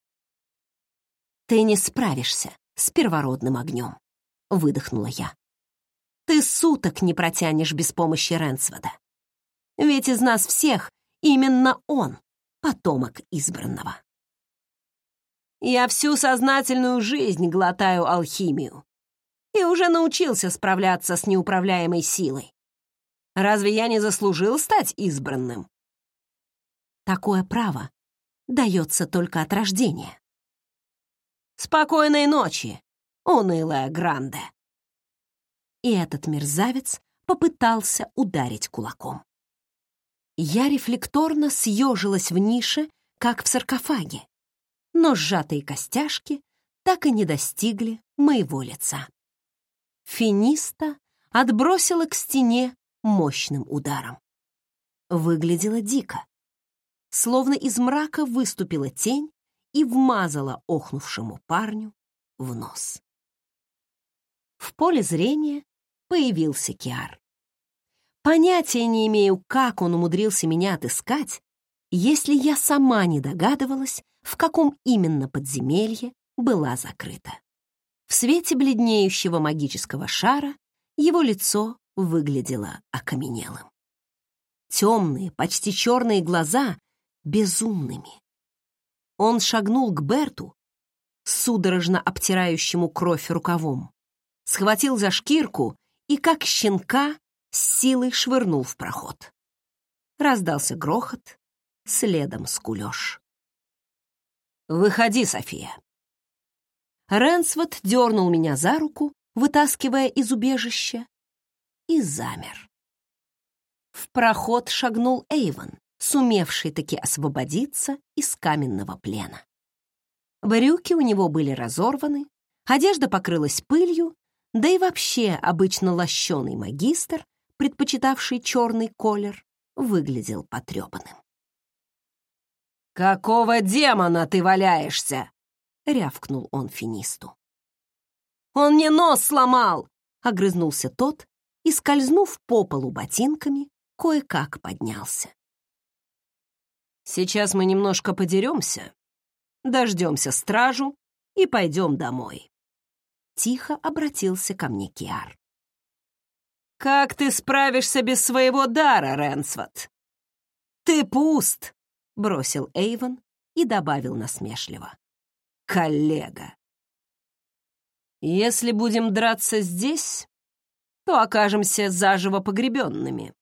S1: «Ты не справишься с первородным огнем», — выдохнула я. «Ты суток не протянешь без помощи Ренсвода. Ведь из нас всех именно он — потомок избранного».
S2: Я всю сознательную жизнь глотаю алхимию и уже научился справляться с неуправляемой силой. Разве я не заслужил стать избранным?
S1: Такое право дается только от рождения.
S2: Спокойной ночи, унылая Гранде.
S1: И этот мерзавец попытался ударить кулаком. Я рефлекторно съежилась в нише, как в саркофаге, но сжатые костяшки так и не достигли моего лица. Финиста отбросила к стене мощным ударом. Выглядело дико. Словно из мрака выступила тень и вмазала охнувшему парню в нос. В поле зрения появился Киар. Понятия не имею, как он умудрился меня отыскать, если я сама не догадывалась, в каком именно подземелье была закрыта. В свете бледнеющего магического шара его лицо выглядело окаменелым. Темные, почти черные глаза безумными. Он шагнул к Берту, судорожно обтирающему кровь рукавом, схватил за шкирку и, как щенка, с силой швырнул в проход. Раздался грохот, следом скулёж. «Выходи, София!» Ренсвот дернул меня за руку, вытаскивая из убежища, и замер. В проход шагнул Эйвен, сумевший таки освободиться из каменного плена. Брюки у него были разорваны, одежда покрылась пылью, да и вообще обычно лощеный магистр, предпочитавший черный колер, выглядел потрепанным.
S2: «Какого демона ты валяешься?»
S1: — рявкнул он финисту.
S2: «Он мне нос сломал!»
S1: — огрызнулся тот и, скользнув по полу ботинками, кое-как поднялся.
S2: «Сейчас мы немножко подеремся, дождемся стражу и пойдем домой».
S1: Тихо обратился ко мне Киар.
S2: «Как ты справишься без своего дара, Ренсвот?» «Ты пуст!» — бросил Эйвен и добавил насмешливо коллега. Если будем драться здесь, то окажемся заживо погребенными,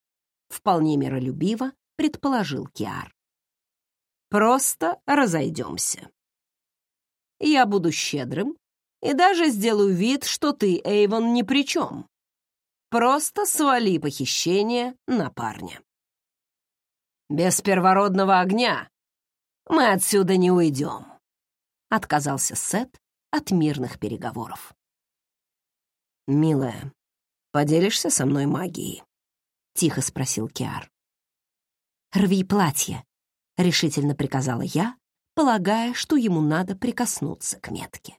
S2: вполне миролюбиво предположил Киар. Просто разойдемся. Я буду щедрым и даже сделаю вид, что ты, Эйвон, ни при чем. Просто свали похищение на парня. Без первородного огня мы отсюда не уйдем отказался Сет от мирных переговоров. «Милая, поделишься со мной магией?» — тихо спросил Киар.
S1: «Рви платье», — решительно приказала я, полагая, что ему надо прикоснуться к метке.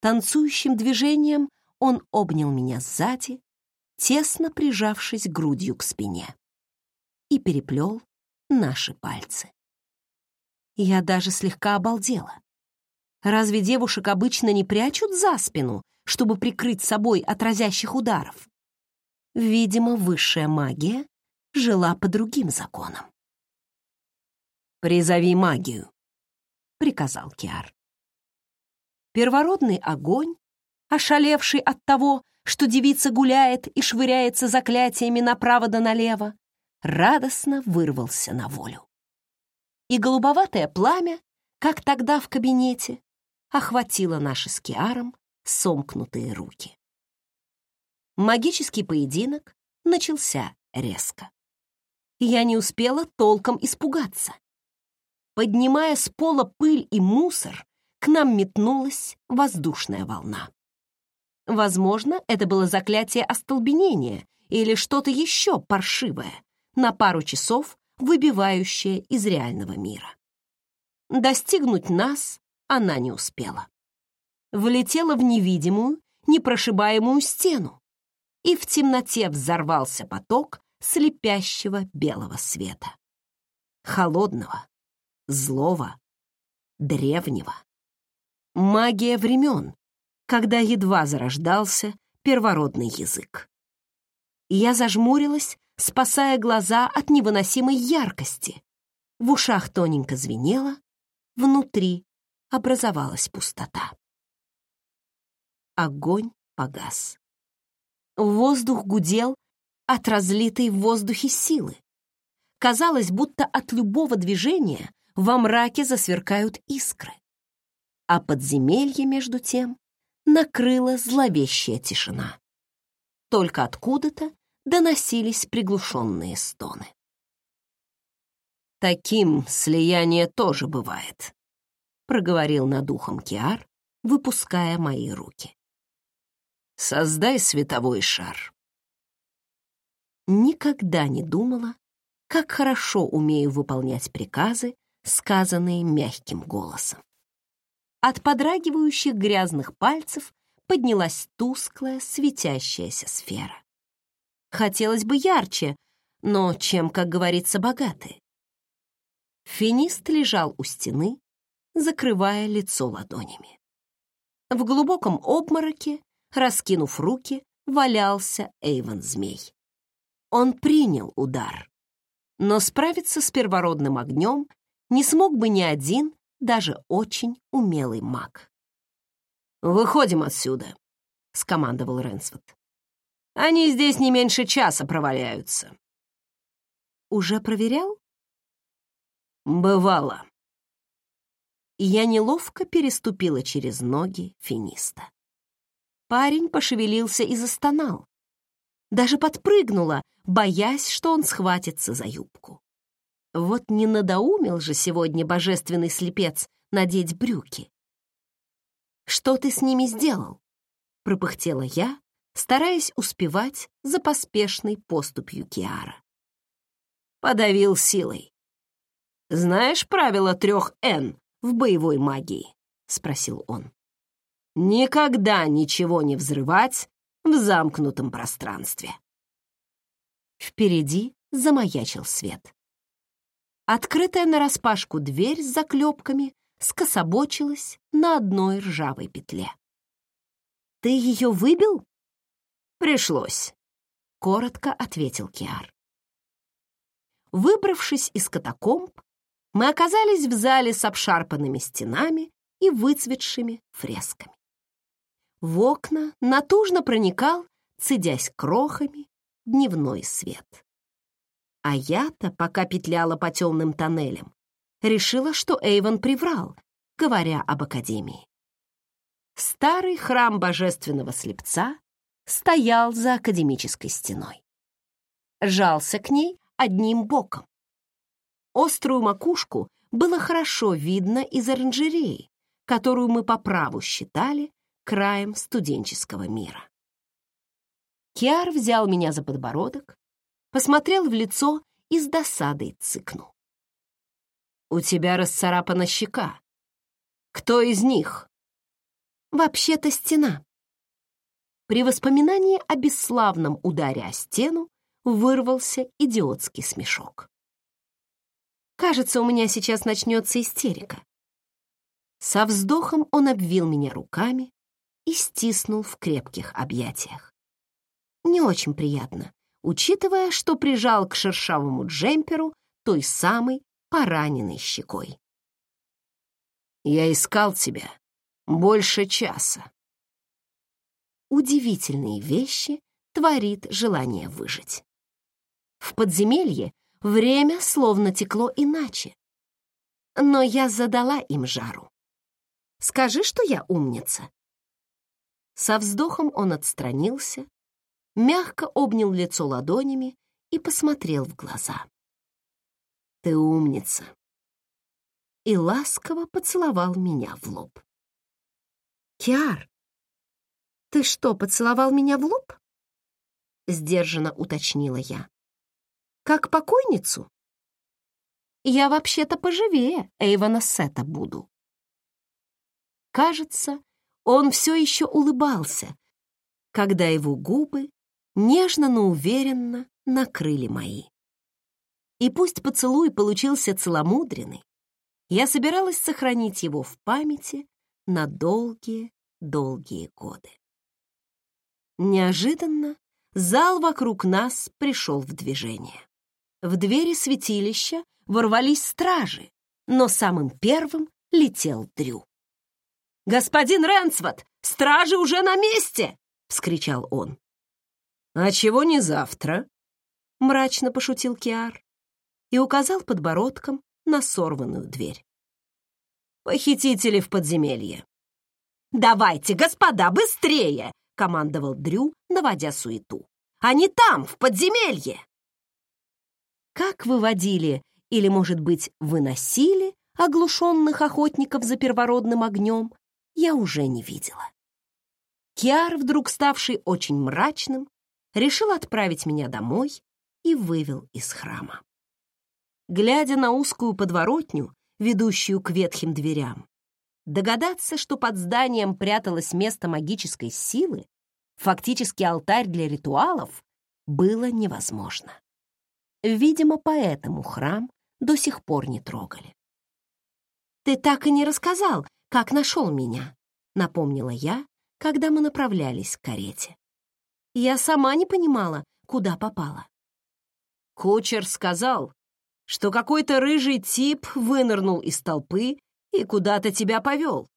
S1: Танцующим движением он обнял меня сзади, тесно прижавшись грудью к спине, и переплел наши пальцы. Я даже слегка обалдела. Разве девушек обычно не прячут за спину, чтобы прикрыть собой от разящих ударов? Видимо, высшая магия жила по другим законам.
S2: «Призови магию», — приказал Киар.
S1: Первородный огонь ошалевший от того, что девица гуляет и швыряется заклятиями направо да налево, радостно вырвался на волю. И голубоватое пламя, как тогда в кабинете, охватило наши с Киаром сомкнутые руки. Магический поединок начался резко. Я не успела толком испугаться. Поднимая с пола пыль и мусор, к нам метнулась воздушная волна. Возможно, это было заклятие остолбенения или что-то еще паршивое, на пару часов выбивающее из реального мира. Достигнуть нас она не успела. Влетела в невидимую, непрошибаемую стену, и в темноте взорвался поток слепящего белого света. Холодного, злого, древнего. Магия времен, когда едва зарождался первородный язык. Я зажмурилась, спасая глаза от невыносимой яркости. В ушах тоненько звенело, внутри образовалась пустота. Огонь погас. Воздух гудел от разлитой в воздухе силы. Казалось, будто от любого движения во мраке засверкают искры. А подземелье, между тем, накрыла зловещая тишина. Только откуда-то доносились приглушенные стоны. «Таким слияние тоже бывает», — проговорил над ухом Киар, выпуская мои руки. «Создай световой шар». Никогда не думала, как хорошо умею выполнять приказы, сказанные мягким голосом. От подрагивающих грязных пальцев поднялась тусклая, светящаяся сфера. Хотелось бы ярче, но чем, как говорится, богаты. Финист лежал у стены, закрывая лицо ладонями. В глубоком обмороке, раскинув руки, валялся Эйвен Змей. Он принял удар, но справиться с первородным огнем не смог бы ни один даже очень умелый маг. «Выходим отсюда», — скомандовал Ренсфорд. «Они здесь не меньше часа проваляются». «Уже проверял?» «Бывало». Я неловко переступила через ноги финиста. Парень пошевелился и застонал. Даже подпрыгнула, боясь, что он схватится за юбку. Вот не надоумил же сегодня божественный слепец надеть брюки. «Что ты с ними сделал?» — пропыхтела я, стараясь успевать за поспешной поступью Киара. Подавил силой. «Знаешь правило трех «Н» в боевой магии?» — спросил он. «Никогда ничего не взрывать в замкнутом пространстве». Впереди замаячил свет. Открытая нараспашку дверь с заклепками скособочилась на одной ржавой петле. «Ты ее выбил?» «Пришлось», — коротко ответил Киар. Выбравшись из катакомб, мы оказались в зале с обшарпанными стенами и выцветшими фресками. В окна натужно проникал, цедясь крохами, дневной свет. А я-то, пока петляла по темным тоннелям, решила, что Эйвен приврал, говоря об Академии. Старый храм божественного слепца стоял за академической стеной. Жался к ней одним боком. Острую макушку было хорошо видно из оранжереи, которую мы по праву считали краем студенческого мира. Киар взял меня за подбородок посмотрел в лицо и с досадой цыкнул. «У тебя расцарапана щека. Кто из них?» «Вообще-то стена». При воспоминании о бесславном ударе о стену вырвался идиотский смешок. «Кажется, у меня сейчас начнется истерика». Со вздохом он обвил меня руками и стиснул в крепких объятиях. Не очень приятно, учитывая, что прижал к шершавому джемперу той самой пораненной щекой. «Я искал тебя больше часа». удивительные вещи творит желание выжить. В подземелье время словно текло иначе. Но я задала им жару. Скажи, что я умница. Со вздохом он отстранился, мягко обнял лицо ладонями и посмотрел в глаза. «Ты умница!» И ласково поцеловал меня в лоб. «Киар, ты что, поцеловал меня в лоб?» Сдержанно уточнила я. «Как покойницу?» «Я вообще-то поживее Эйвана Сета буду». Кажется, он все еще улыбался, когда его губы нежно, но уверенно накрыли мои. И пусть поцелуй получился целомудренный, я собиралась сохранить его в памяти на долгие-долгие годы. Неожиданно зал вокруг нас пришел в движение. В двери святилища ворвались стражи, но самым первым летел Дрю. «Господин Ренсвот, стражи уже на месте!» — вскричал он. «А чего не завтра?» — мрачно пошутил Киар и указал подбородком на сорванную дверь. «Похитители в подземелье». «Давайте, господа, быстрее!» — командовал Дрю, наводя суету. «Они там, в подземелье!» Как выводили или, может быть, выносили оглушенных охотников за первородным огнем, я уже не видела. Киар, вдруг ставший очень мрачным, решил отправить меня домой и вывел из храма. Глядя на узкую подворотню, ведущую к ветхим дверям, догадаться, что под зданием пряталось место магической силы, фактически алтарь для ритуалов, было невозможно. Видимо, поэтому храм до сих пор не трогали. «Ты так и не рассказал, как нашел меня», — напомнила я, когда мы направлялись к карете. Я сама не понимала, куда попала. Кучер сказал, что какой-то рыжий тип вынырнул из толпы и куда-то тебя повел,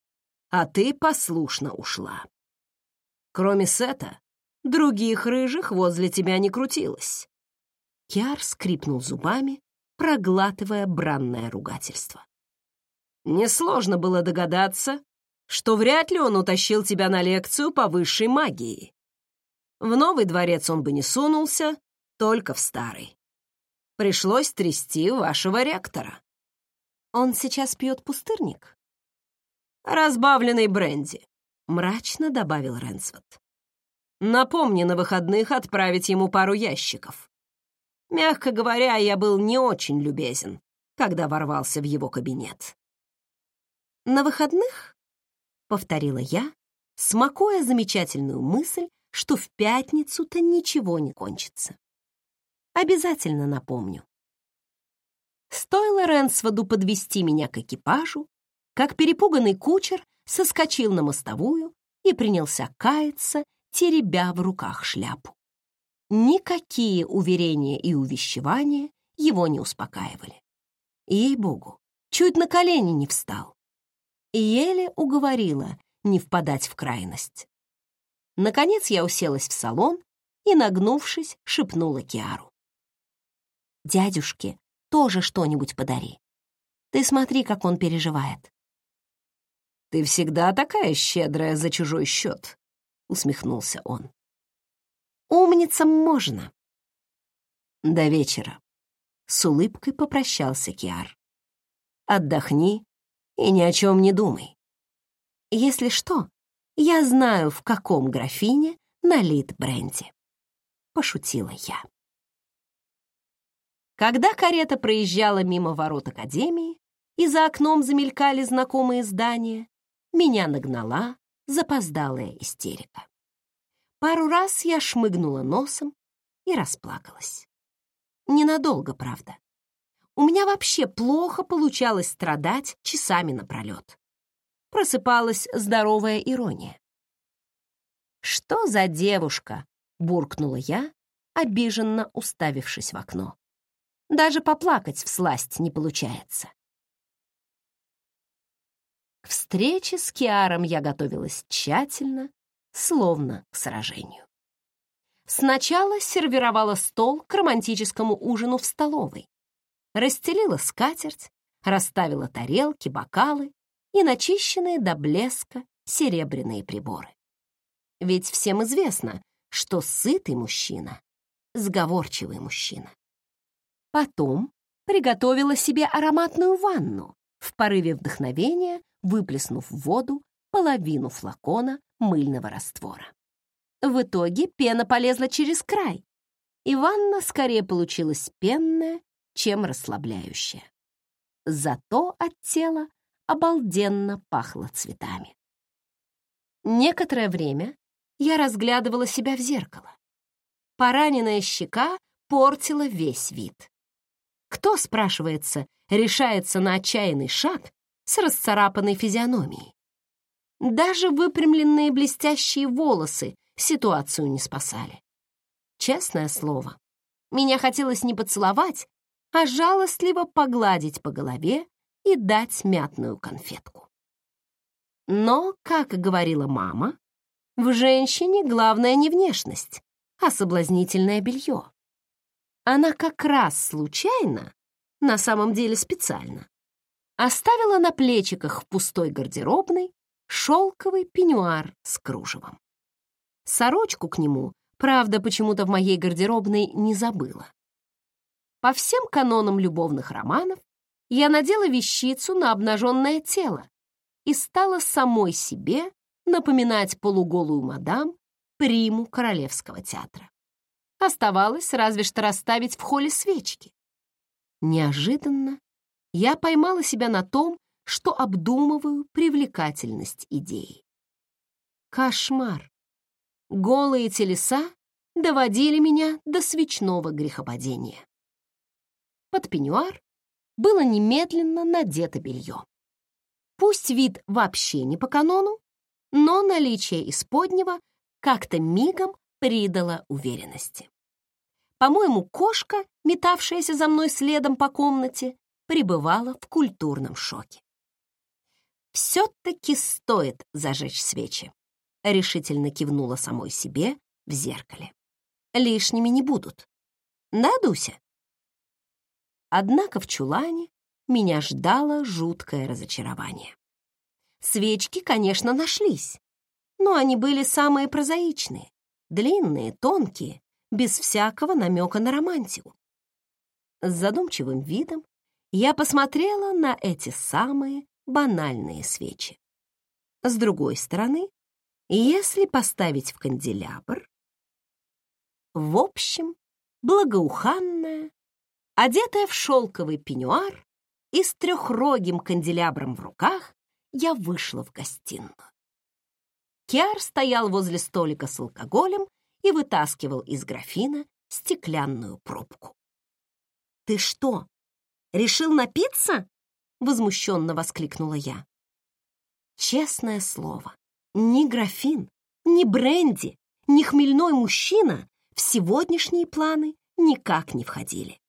S1: а ты послушно ушла. Кроме Сета, других рыжих возле тебя не крутилось. Киар скрипнул зубами, проглатывая бранное ругательство. Несложно было догадаться, что вряд ли он утащил тебя на лекцию по высшей магии. В новый дворец он бы не сунулся, только в старый. Пришлось трясти вашего ректора. Он сейчас пьет пустырник? Разбавленный бренди, мрачно добавил Ренсвот. Напомни на выходных отправить ему пару ящиков. Мягко говоря, я был не очень любезен, когда ворвался в его кабинет. На выходных повторила я, смакуя замечательную мысль, что в пятницу-то ничего не кончится. Обязательно напомню. Стоило Ренсводу подвести меня к экипажу, как перепуганный кучер соскочил на мостовую и принялся каяться, теребя в руках шляпу. Никакие уверения и увещевания его не успокаивали. Ей-богу, чуть на колени не встал еле уговорила не впадать в крайность. Наконец я уселась в салон и, нагнувшись, шепнула Киару. «Дядюшке тоже что-нибудь подари. Ты смотри, как он переживает». «Ты всегда такая щедрая за чужой счет», — усмехнулся он. «Умницам можно». До вечера. С улыбкой попрощался Киар. «Отдохни и ни о чем не думай. Если что, я знаю, в каком графине налит бренди. Пошутила я. Когда карета проезжала мимо ворот Академии, и за окном замелькали знакомые здания, меня нагнала запоздалая истерика. Пару раз я шмыгнула носом и расплакалась. Ненадолго, правда. У меня вообще плохо получалось страдать часами напролет. Просыпалась здоровая ирония. «Что за девушка?» — буркнула я, обиженно уставившись в окно. «Даже поплакать всласть не получается». К встрече с Киаром я готовилась тщательно словно к сражению. Сначала сервировала стол к романтическому ужину в столовой, расстелила скатерть, расставила тарелки, бокалы и начищенные до блеска серебряные приборы. Ведь всем известно, что сытый мужчина — сговорчивый мужчина. Потом приготовила себе ароматную ванну, в порыве вдохновения выплеснув в воду половину флакона мыльного раствора. В итоге пена полезла через край, и ванна скорее получилась пенная, чем расслабляющая. Зато от тела обалденно пахло цветами. Некоторое время я разглядывала себя в зеркало. Пораненная щека портила весь вид. Кто, спрашивается, решается на отчаянный шаг с расцарапанной физиономией? Даже выпрямленные блестящие волосы ситуацию не спасали. Честное слово, меня хотелось не поцеловать, а жалостливо погладить по голове и дать мятную конфетку. Но, как говорила мама, в женщине главное не внешность, а соблазнительное белье. Она как раз случайно, на самом деле специально, оставила на плечиках в пустой гардеробной шелковый пеньюар с кружевом. Сорочку к нему, правда, почему-то в моей гардеробной не забыла. По всем канонам любовных романов я надела вещицу на обнаженное тело и стала самой себе напоминать полуголую мадам приму Королевского театра. Оставалось разве что расставить в холле свечки. Неожиданно я поймала себя на том, что обдумываю привлекательность идеи. Кошмар! Голые телеса доводили меня до свечного грехопадения. Под пеньюар было немедленно надето белье. Пусть вид вообще не по канону, но наличие исподнего как-то мигом придало уверенности. По-моему, кошка, метавшаяся за мной следом по комнате, пребывала в культурном шоке. «Все-таки стоит зажечь свечи», — решительно кивнула самой себе в зеркале. «Лишними не будут. Да, Дуся?» Однако в чулане меня ждало жуткое разочарование. Свечки, конечно, нашлись, но они были самые прозаичные, длинные, тонкие, без всякого намека на романтику. С задумчивым видом я посмотрела на эти самые банальные свечи. С другой стороны, если поставить в канделябр... В общем, благоуханная, одетая в шелковый пеньюар и с трехрогим канделябром в руках, я вышла в гостиную. Киар стоял возле столика с алкоголем и вытаскивал из графина стеклянную пробку. «Ты что, решил напиться?» — возмущенно воскликнула я. Честное слово, ни графин, ни бренди, ни хмельной мужчина в сегодняшние планы никак не входили.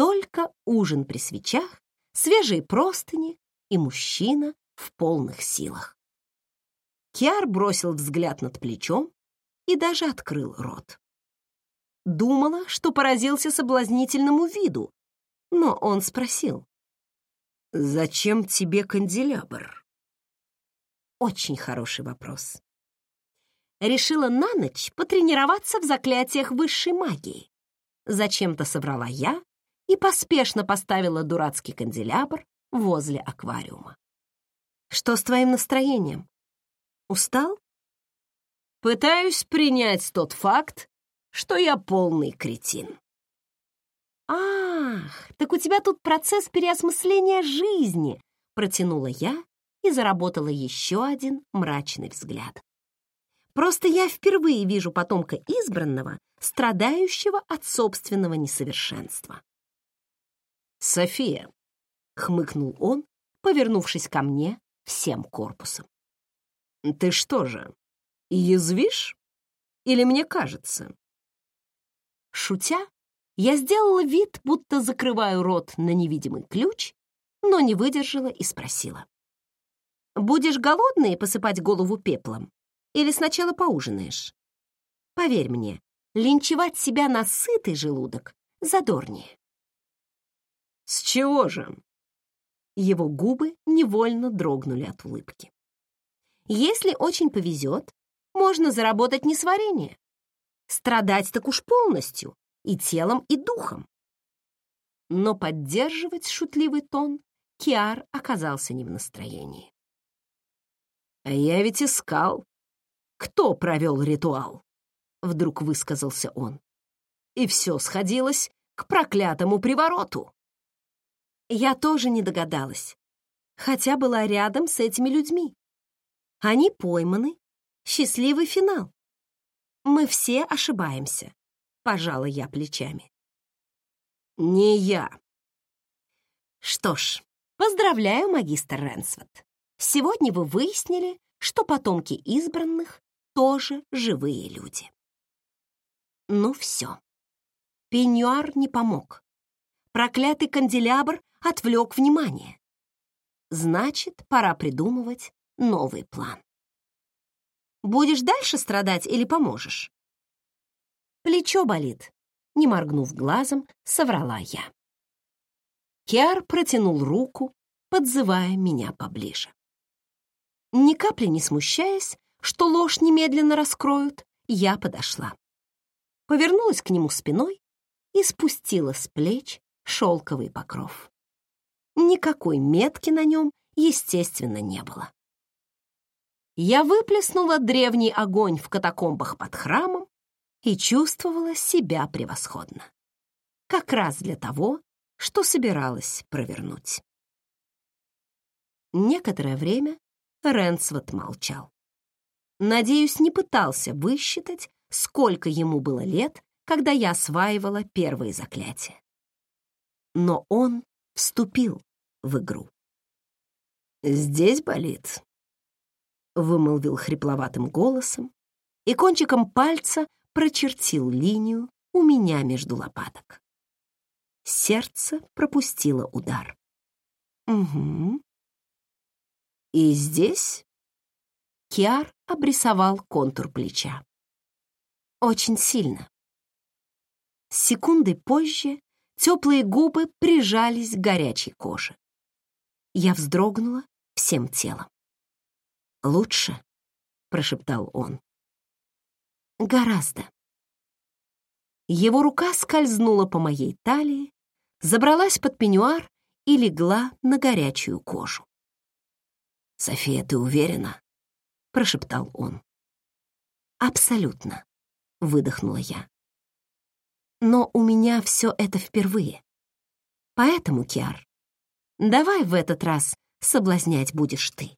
S1: Только ужин при свечах, свежие простыни и мужчина в полных силах. Киар бросил взгляд над плечом и даже открыл рот. Думала, что поразился соблазнительному виду, но он спросил. «Зачем тебе канделябр?» Очень хороший вопрос. Решила на ночь потренироваться в заклятиях высшей магии. Зачем-то соврала я и поспешно поставила дурацкий канделябр возле аквариума. «Что с твоим настроением? Устал?» Пытаюсь принять тот факт, что я полный кретин. «Ах, так у тебя тут процесс переосмысления жизни!» протянула я и заработала еще один мрачный взгляд. «Просто я впервые вижу потомка избранного, страдающего от собственного несовершенства». «София», — хмыкнул он, повернувшись ко мне всем корпусом. «Ты что же, Язвишь? Или мне кажется?» Шутя, я сделала вид, будто закрываю рот на невидимый ключ, но не выдержала и спросила. «Будешь голодный посыпать голову пеплом? Или сначала поужинаешь? Поверь мне, линчевать себя на сытый желудок задорнее.
S2: С чего же?
S1: Его губы невольно дрогнули от улыбки. Если очень повезет, можно заработать несварение. Страдать так уж полностью, и телом, и духом. Но поддерживать шутливый тон Киар оказался не в настроении.
S2: «А я ведь искал, кто провел ритуал», — вдруг высказался он. «И все сходилось к проклятому привороту».
S1: Я тоже не догадалась, хотя была рядом с этими людьми. Они пойманы. Счастливый финал. Мы все ошибаемся, пожала я плечами.
S2: Не я.
S1: Что ж, поздравляю, магистр Ренсвот. Сегодня вы выяснили, что потомки избранных тоже живые люди. Ну все. Пеньюар не помог. Проклятый канделябр отвлек внимание. Значит, пора придумывать новый план. Будешь дальше страдать или поможешь? Плечо болит. Не моргнув глазом, соврала я. Киар протянул руку, подзывая меня поближе. Ни капли не смущаясь, что ложь немедленно раскроют, я подошла. Повернулась к нему спиной и спустила с плеч шелковый покров. Никакой метки на нем, естественно, не было. Я выплеснула древний огонь в катакомбах под храмом и чувствовала себя превосходно. Как раз для того, что собиралась провернуть. Некоторое время Ренсвот молчал. Надеюсь, не пытался высчитать, сколько ему было лет, когда я осваивала первые заклятия. Но он вступил в игру.
S2: «Здесь болит», — вымолвил хрипловатым голосом и кончиком пальца прочертил линию у меня между лопаток. Сердце пропустило удар.
S1: «Угу».
S2: «И здесь?»
S1: Киар обрисовал контур плеча. «Очень сильно». Секунды позже теплые губы прижались к горячей коже. Я вздрогнула всем телом.
S2: «Лучше?» — прошептал он.
S1: «Гораздо». Его рука скользнула по моей талии, забралась под пеньюар и легла на горячую кожу.
S2: «София, ты уверена?» — прошептал он.
S1: «Абсолютно», — выдохнула я но у меня все это впервые. Поэтому, Киар, давай в этот раз соблазнять будешь ты.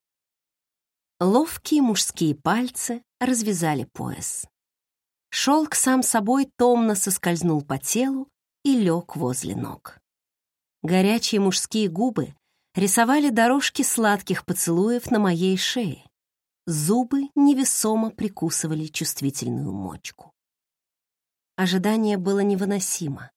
S1: Ловкие мужские пальцы развязали пояс. Шелк сам собой томно соскользнул по телу и лег возле ног. Горячие мужские губы рисовали дорожки сладких поцелуев на моей шее. Зубы невесомо прикусывали чувствительную мочку. Ожидание было невыносимо.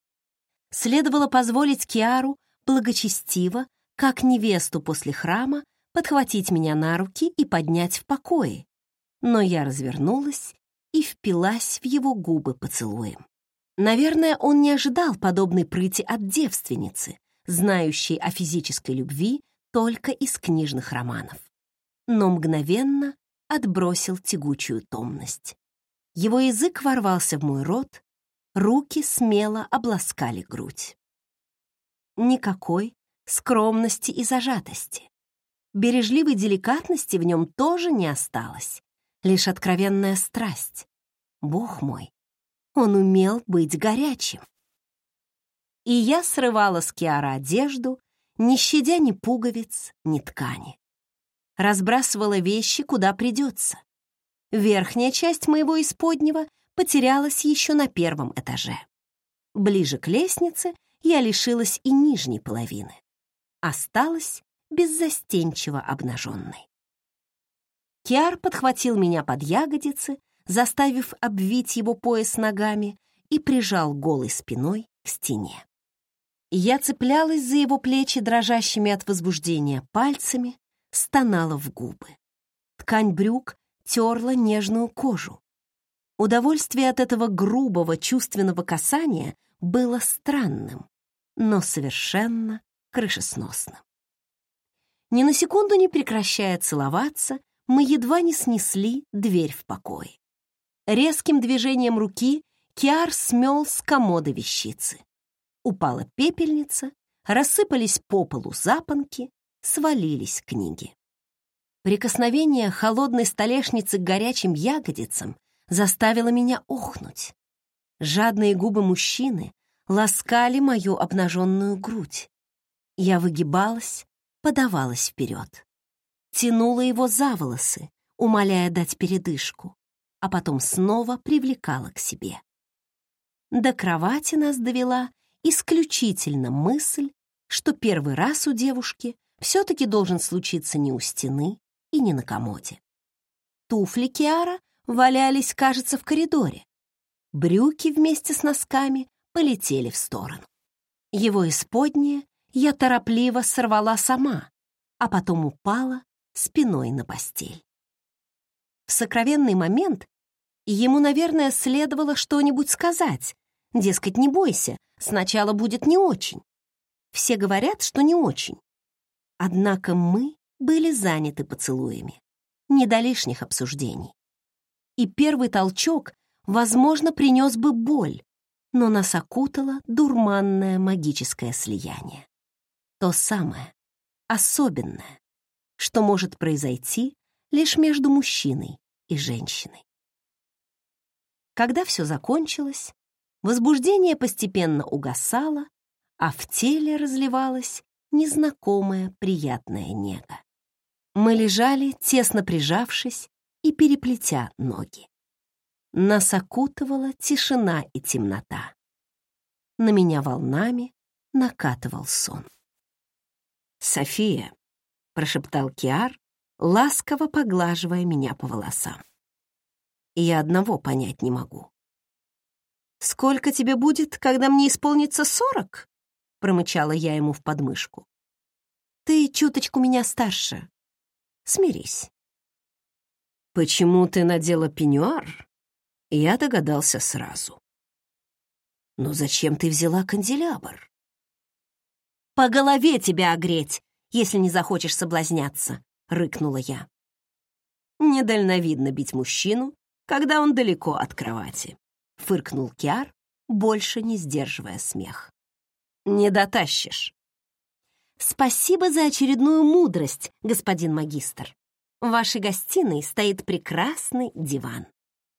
S1: Следовало позволить Киару благочестиво, как невесту после храма, подхватить меня на руки и поднять в покое. Но я развернулась и впилась в его губы поцелуем. Наверное, он не ожидал подобной прыти от девственницы, знающей о физической любви только из книжных романов. Но мгновенно отбросил тягучую томность. Его язык ворвался в мой рот, руки смело обласкали грудь. Никакой скромности и зажатости. Бережливой деликатности в нем тоже не осталось, лишь откровенная страсть. Бог мой, он умел быть горячим. И я срывала с Киара одежду, не щадя ни пуговиц, ни ткани. Разбрасывала вещи, куда придется. Верхняя часть моего исподнего потерялась еще на первом этаже. Ближе к лестнице я лишилась и нижней половины. Осталась беззастенчиво обнаженной. Киар подхватил меня под ягодицы, заставив обвить его пояс ногами и прижал голой спиной к стене. Я цеплялась за его плечи дрожащими от возбуждения пальцами, стонала в губы. Ткань брюк терла нежную кожу. Удовольствие от этого грубого чувственного касания было странным, но совершенно крышесносным. Ни на секунду не прекращая целоваться, мы едва не снесли дверь в покое. Резким движением руки Киар смел с комода вещицы. Упала пепельница, рассыпались по полу запонки, свалились книги. Прикосновение холодной столешницы к горячим ягодицам заставило меня охнуть. Жадные губы мужчины ласкали мою обнаженную грудь. Я выгибалась, подавалась вперед. Тянула его за волосы, умоляя дать передышку, а потом снова привлекала к себе. До кровати нас довела исключительно мысль, что первый раз у девушки все-таки должен случиться не у стены и не на комоде. Туфли Киара валялись, кажется, в коридоре. Брюки вместе с носками полетели в сторону. Его исподнее я торопливо сорвала сама, а потом упала спиной на постель. В сокровенный момент ему, наверное, следовало что-нибудь сказать, дескать, не бойся, сначала будет не очень. Все говорят, что не очень. Однако мы были заняты поцелуями, не до лишних обсуждений. И первый толчок, возможно, принес бы боль, но нас окутало дурманное магическое слияние. То самое, особенное, что может произойти лишь между мужчиной и женщиной. Когда все закончилось, возбуждение постепенно угасало, а в теле разливалась незнакомая приятная нега. Мы лежали, тесно прижавшись и переплетя ноги. Нас окутывала тишина и темнота. На меня волнами накатывал сон. «София», — прошептал Киар, ласково поглаживая меня по волосам. «Я одного понять не могу». «Сколько тебе будет, когда мне исполнится сорок?» промычала я ему в подмышку. Ты чуточку меня старше. Смирись. Почему ты надела пеньюар? Я догадался сразу. Но зачем ты взяла канделябр? По голове тебя огреть, если не захочешь соблазняться, рыкнула я. Недальновидно бить мужчину, когда он далеко от кровати, фыркнул Киар, больше не сдерживая смех не дотащишь. Спасибо за очередную мудрость, господин магистр. В вашей гостиной стоит прекрасный диван.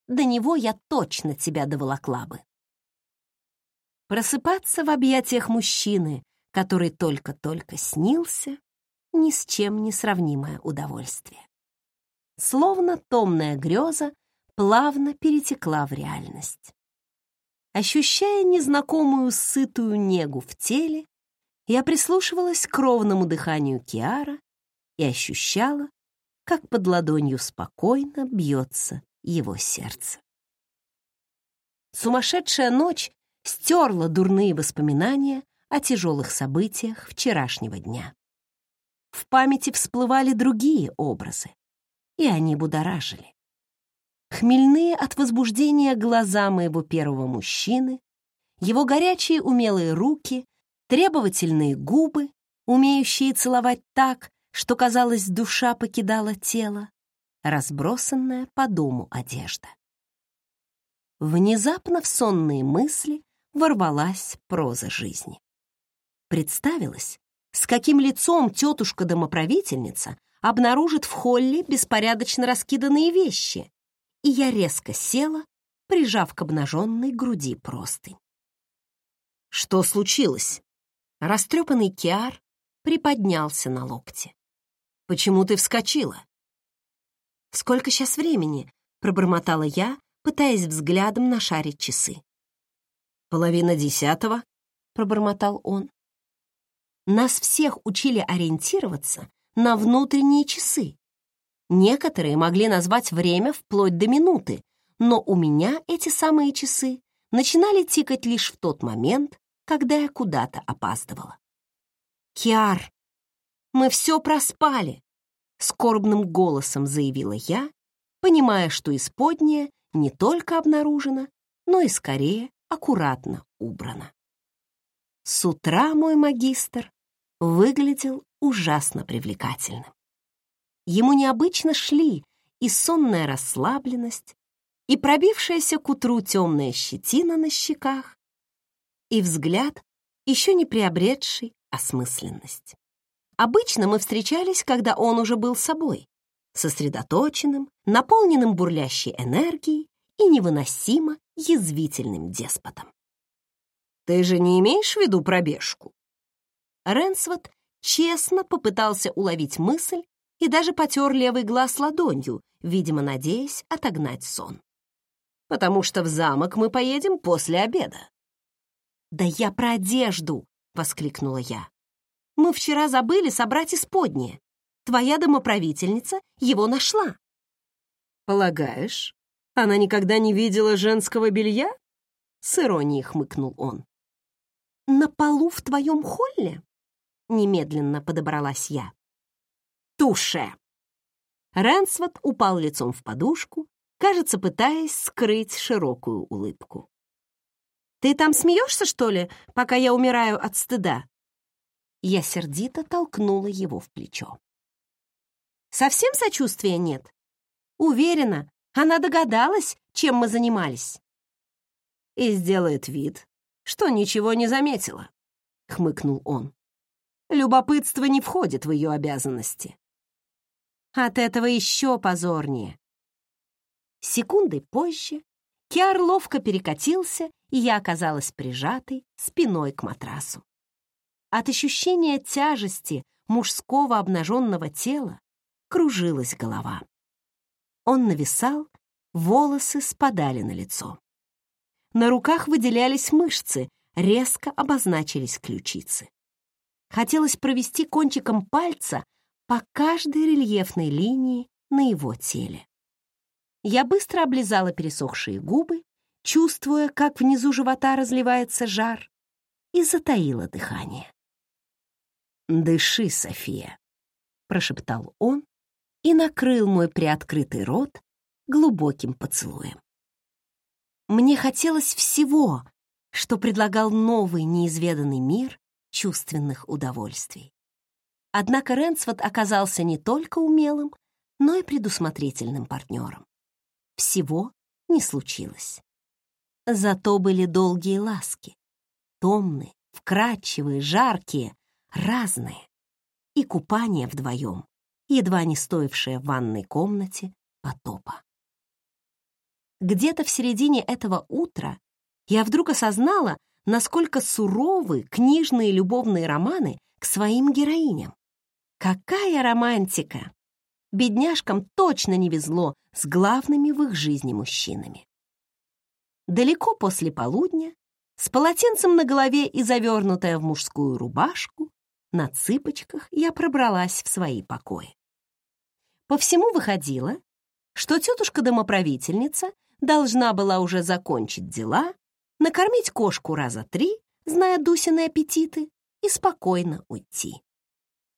S1: До него я точно тебя доволокла бы. Просыпаться в объятиях мужчины, который только-только снился, ни с чем не сравнимое удовольствие. Словно томная греза плавно перетекла в реальность. Ощущая незнакомую сытую негу в теле, я прислушивалась к ровному дыханию Киара и ощущала, как под ладонью спокойно бьется его сердце. Сумасшедшая ночь стерла дурные воспоминания о тяжелых событиях вчерашнего дня. В памяти всплывали другие образы, и они будоражили хмельные от возбуждения глаза моего первого мужчины, его горячие умелые руки, требовательные губы, умеющие целовать так, что, казалось, душа покидала тело, разбросанная по дому одежда. Внезапно в сонные мысли ворвалась проза жизни. Представилось, с каким лицом тетушка-домоправительница обнаружит в холле беспорядочно раскиданные вещи, и я резко села, прижав к обнаженной груди простынь. Что случилось? Растрепанный Киар приподнялся на локте. Почему ты вскочила? Сколько сейчас времени? Пробормотала я, пытаясь взглядом нашарить часы. Половина десятого, пробормотал он. Нас всех учили ориентироваться на внутренние часы, Некоторые могли назвать время вплоть до минуты, но у меня эти самые часы начинали тикать лишь в тот момент, когда я куда-то опаздывала. «Киар, мы все проспали!» — скорбным голосом заявила я, понимая, что исподняя не только обнаружена, но и скорее аккуратно убрана. С утра мой магистр выглядел ужасно привлекательным. Ему необычно шли и сонная расслабленность, и пробившаяся к утру темная щетина на щеках, и взгляд, еще не приобретший осмысленность. Обычно мы встречались, когда он уже был собой, сосредоточенным, наполненным бурлящей энергией и невыносимо язвительным деспотом.
S2: «Ты же не имеешь в виду пробежку?»
S1: Ренсвот честно попытался уловить мысль и даже потер левый глаз ладонью, видимо, надеясь отогнать сон.
S2: «Потому что в замок мы поедем после обеда».
S1: «Да я про одежду!» — воскликнула я. «Мы вчера забыли собрать исподнее. Твоя домоправительница его нашла».
S2: «Полагаешь, она никогда не видела женского белья?» С иронией хмыкнул он.
S1: «На полу в твоем холле?» Немедленно подобралась я.
S2: «Туше!»
S1: Рэнсвот упал лицом в подушку, кажется, пытаясь скрыть широкую улыбку. «Ты там смеешься, что ли, пока я умираю от стыда?» Я сердито толкнула его в плечо. «Совсем сочувствия нет? Уверена, она догадалась, чем мы занимались».
S2: «И сделает вид, что ничего не заметила», — хмыкнул он. «Любопытство не входит в ее обязанности».
S1: От этого еще позорнее. Секунды позже Киар ловко перекатился, и я оказалась прижатой спиной к матрасу. От ощущения тяжести мужского обнаженного тела кружилась голова. Он нависал, волосы спадали на лицо. На руках выделялись мышцы, резко обозначились ключицы. Хотелось провести кончиком пальца по каждой рельефной линии на его теле. Я быстро облизала пересохшие губы, чувствуя, как внизу живота разливается жар, и затаила дыхание.
S2: «Дыши, София», — прошептал он и накрыл мой приоткрытый рот глубоким поцелуем.
S1: Мне хотелось всего, что предлагал новый неизведанный мир чувственных удовольствий. Однако Ренсвот оказался не только умелым, но и предусмотрительным партнером. Всего не случилось. Зато были долгие ласки. Томные, вкрадчивые, жаркие, разные. И купание вдвоем, едва не стоившее в ванной комнате потопа. Где-то в середине этого утра я вдруг осознала, насколько суровы книжные любовные романы к своим героиням. Какая романтика! Бедняжкам точно не везло с главными в их жизни мужчинами. Далеко после полудня, с полотенцем на голове и завернутая в мужскую рубашку, на цыпочках я пробралась в свои покои. По всему выходило, что тетушка-домоправительница должна была уже закончить дела, накормить кошку раза три, зная Дусины аппетиты, и спокойно уйти.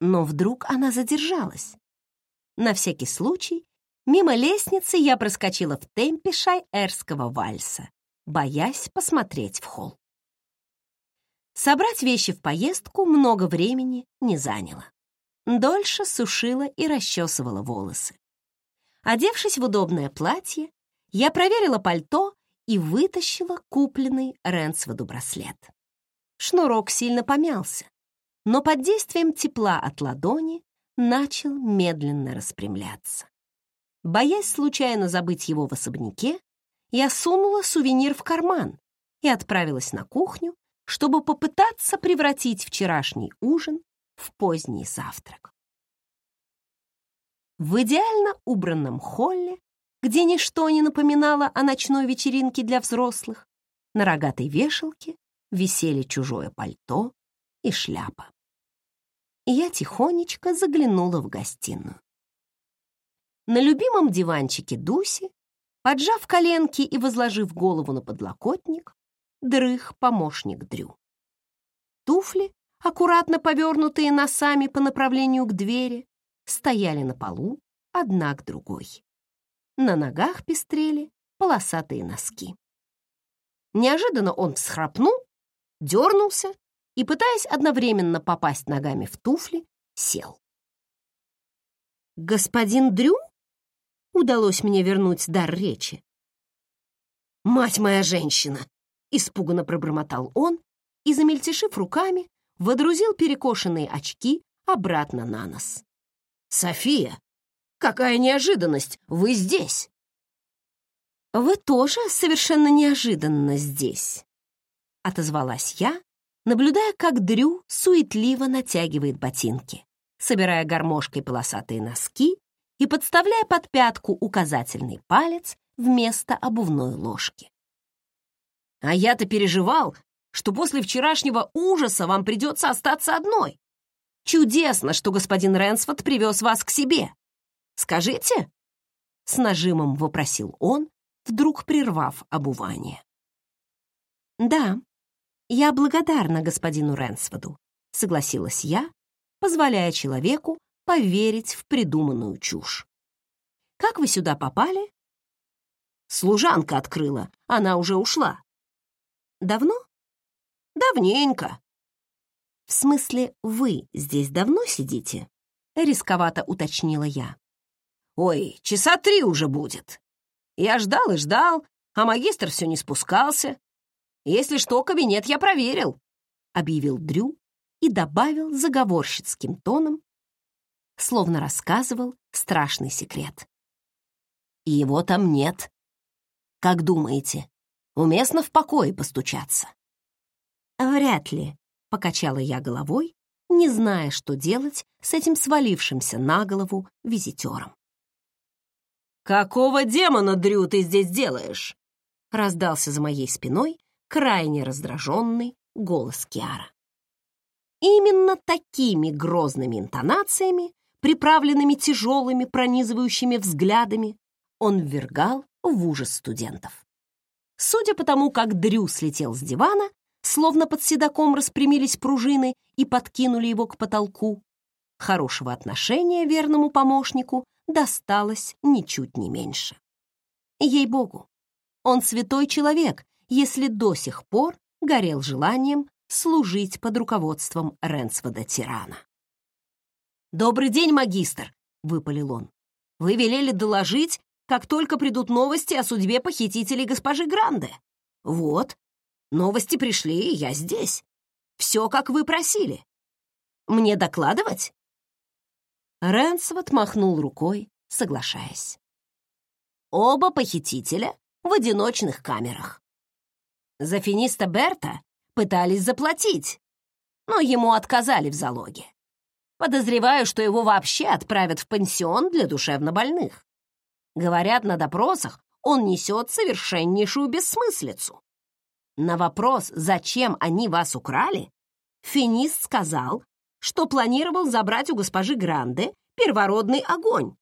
S1: Но вдруг она задержалась. На всякий случай, мимо лестницы я проскочила в темпе шай-эрского вальса, боясь посмотреть в холл. Собрать вещи в поездку много времени не заняло. Дольше сушила и расчесывала волосы. Одевшись в удобное платье, я проверила пальто и вытащила купленный Ренсводу браслет. Шнурок сильно помялся, но под действием тепла от ладони начал медленно распрямляться. Боясь случайно забыть его в особняке, я сунула сувенир в карман и отправилась на кухню, чтобы попытаться превратить вчерашний ужин в поздний завтрак. В идеально убранном холле, где ничто не напоминало о ночной вечеринке для взрослых, на рогатой вешалке висели чужое пальто и шляпа. И я тихонечко заглянула в гостиную. На любимом диванчике Дуси, поджав коленки и возложив голову на подлокотник, дрых помощник Дрю. Туфли, аккуратно повернутые носами по направлению к двери, стояли на полу одна к другой. на ногах пестрели полосатые носки. Неожиданно он всхрапнул, дернулся и, пытаясь одновременно попасть ногами в туфли, сел. «Господин Дрю?» — удалось мне вернуть дар речи. «Мать моя женщина!» — испуганно пробормотал он и, замельтешив руками, водрузил перекошенные очки обратно на нос. «София, какая неожиданность! Вы здесь!» «Вы тоже совершенно неожиданно здесь», — отозвалась я, наблюдая, как Дрю суетливо натягивает ботинки, собирая гармошкой полосатые носки и подставляя под пятку указательный палец вместо обувной ложки. «А я-то переживал, что после вчерашнего ужаса вам придется остаться одной. Чудесно, что господин Рэнсфорд привез вас к себе. Скажите?» С нажимом вопросил он, вдруг прервав обувание. «Да, я благодарна господину Рэнсфорду», — согласилась я, позволяя человеку поверить в придуманную чушь. «Как вы сюда попали?» «Служанка открыла, она уже ушла». «Давно?» «Давненько». «В смысле, вы здесь давно сидите?» — рисковато уточнила я. «Ой, часа три уже будет. Я ждал и ждал, а магистр все не спускался. Если что, кабинет я проверил», — объявил Дрю и добавил заговорщицким тоном, словно рассказывал страшный секрет. «И его там нет. Как думаете, уместно в покое постучаться?» «Вряд ли», — покачала я головой, не зная, что делать с этим свалившимся на голову визитером. «Какого демона, Дрю, ты здесь делаешь?» — раздался за моей спиной крайне раздраженный голос Киара. Именно такими грозными интонациями, приправленными тяжелыми пронизывающими взглядами, он ввергал в ужас студентов. Судя по тому, как Дрю слетел с дивана, словно под седаком распрямились пружины и подкинули его к потолку, хорошего отношения верному помощнику досталось ничуть не меньше. Ей-богу, он святой человек, если до сих пор горел желанием служить под руководством Ренсвода Тирана. «Добрый день, магистр!» — выпалил он. «Вы велели доложить, как только придут новости о судьбе похитителей госпожи Гранде. Вот, новости пришли, и я здесь. Все, как вы просили. Мне докладывать?» Ренсвот махнул рукой, соглашаясь. Оба похитителя в одиночных камерах. За финиста Берта пытались заплатить, но ему отказали в залоге. Подозреваю, что его вообще отправят в пансион для душевнобольных. Говорят, на допросах он несет совершеннейшую бессмыслицу. На вопрос, зачем они вас украли, Финист сказал, что планировал забрать у госпожи Гранде первородный огонь.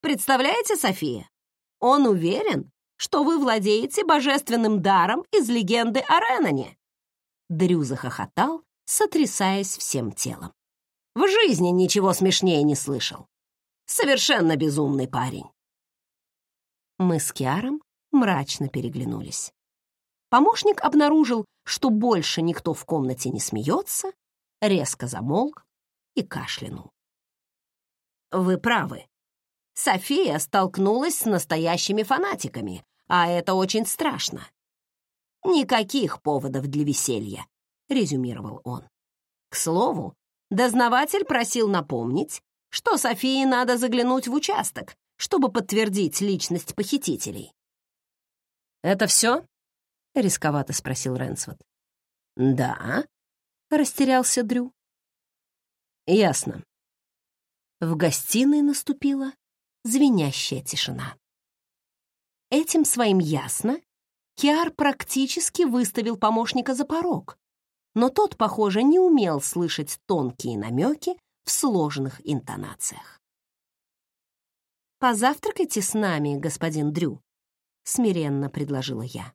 S1: Представляете, София? Он уверен, что вы владеете божественным даром из легенды о Ренане». Дрю захохотал, сотрясаясь всем телом. «В жизни ничего смешнее не слышал. Совершенно безумный парень». Мы с Киаром мрачно переглянулись. Помощник обнаружил, что больше никто в комнате не смеется, резко замолк и кашлянул. «Вы правы. София столкнулась с настоящими фанатиками, а это очень страшно. «Никаких поводов для веселья», — резюмировал он. К слову, дознаватель просил напомнить, что Софии надо заглянуть в участок, чтобы подтвердить личность похитителей. «Это все?» — рисковато спросил Рэнсвуд. «Да», — растерялся Дрю. «Ясно». В гостиной наступила звенящая тишина. Этим своим ясно Киар практически выставил помощника за порог, но тот, похоже, не умел слышать тонкие намеки в сложных интонациях. «Позавтракайте с нами, господин Дрю», — смиренно предложила я.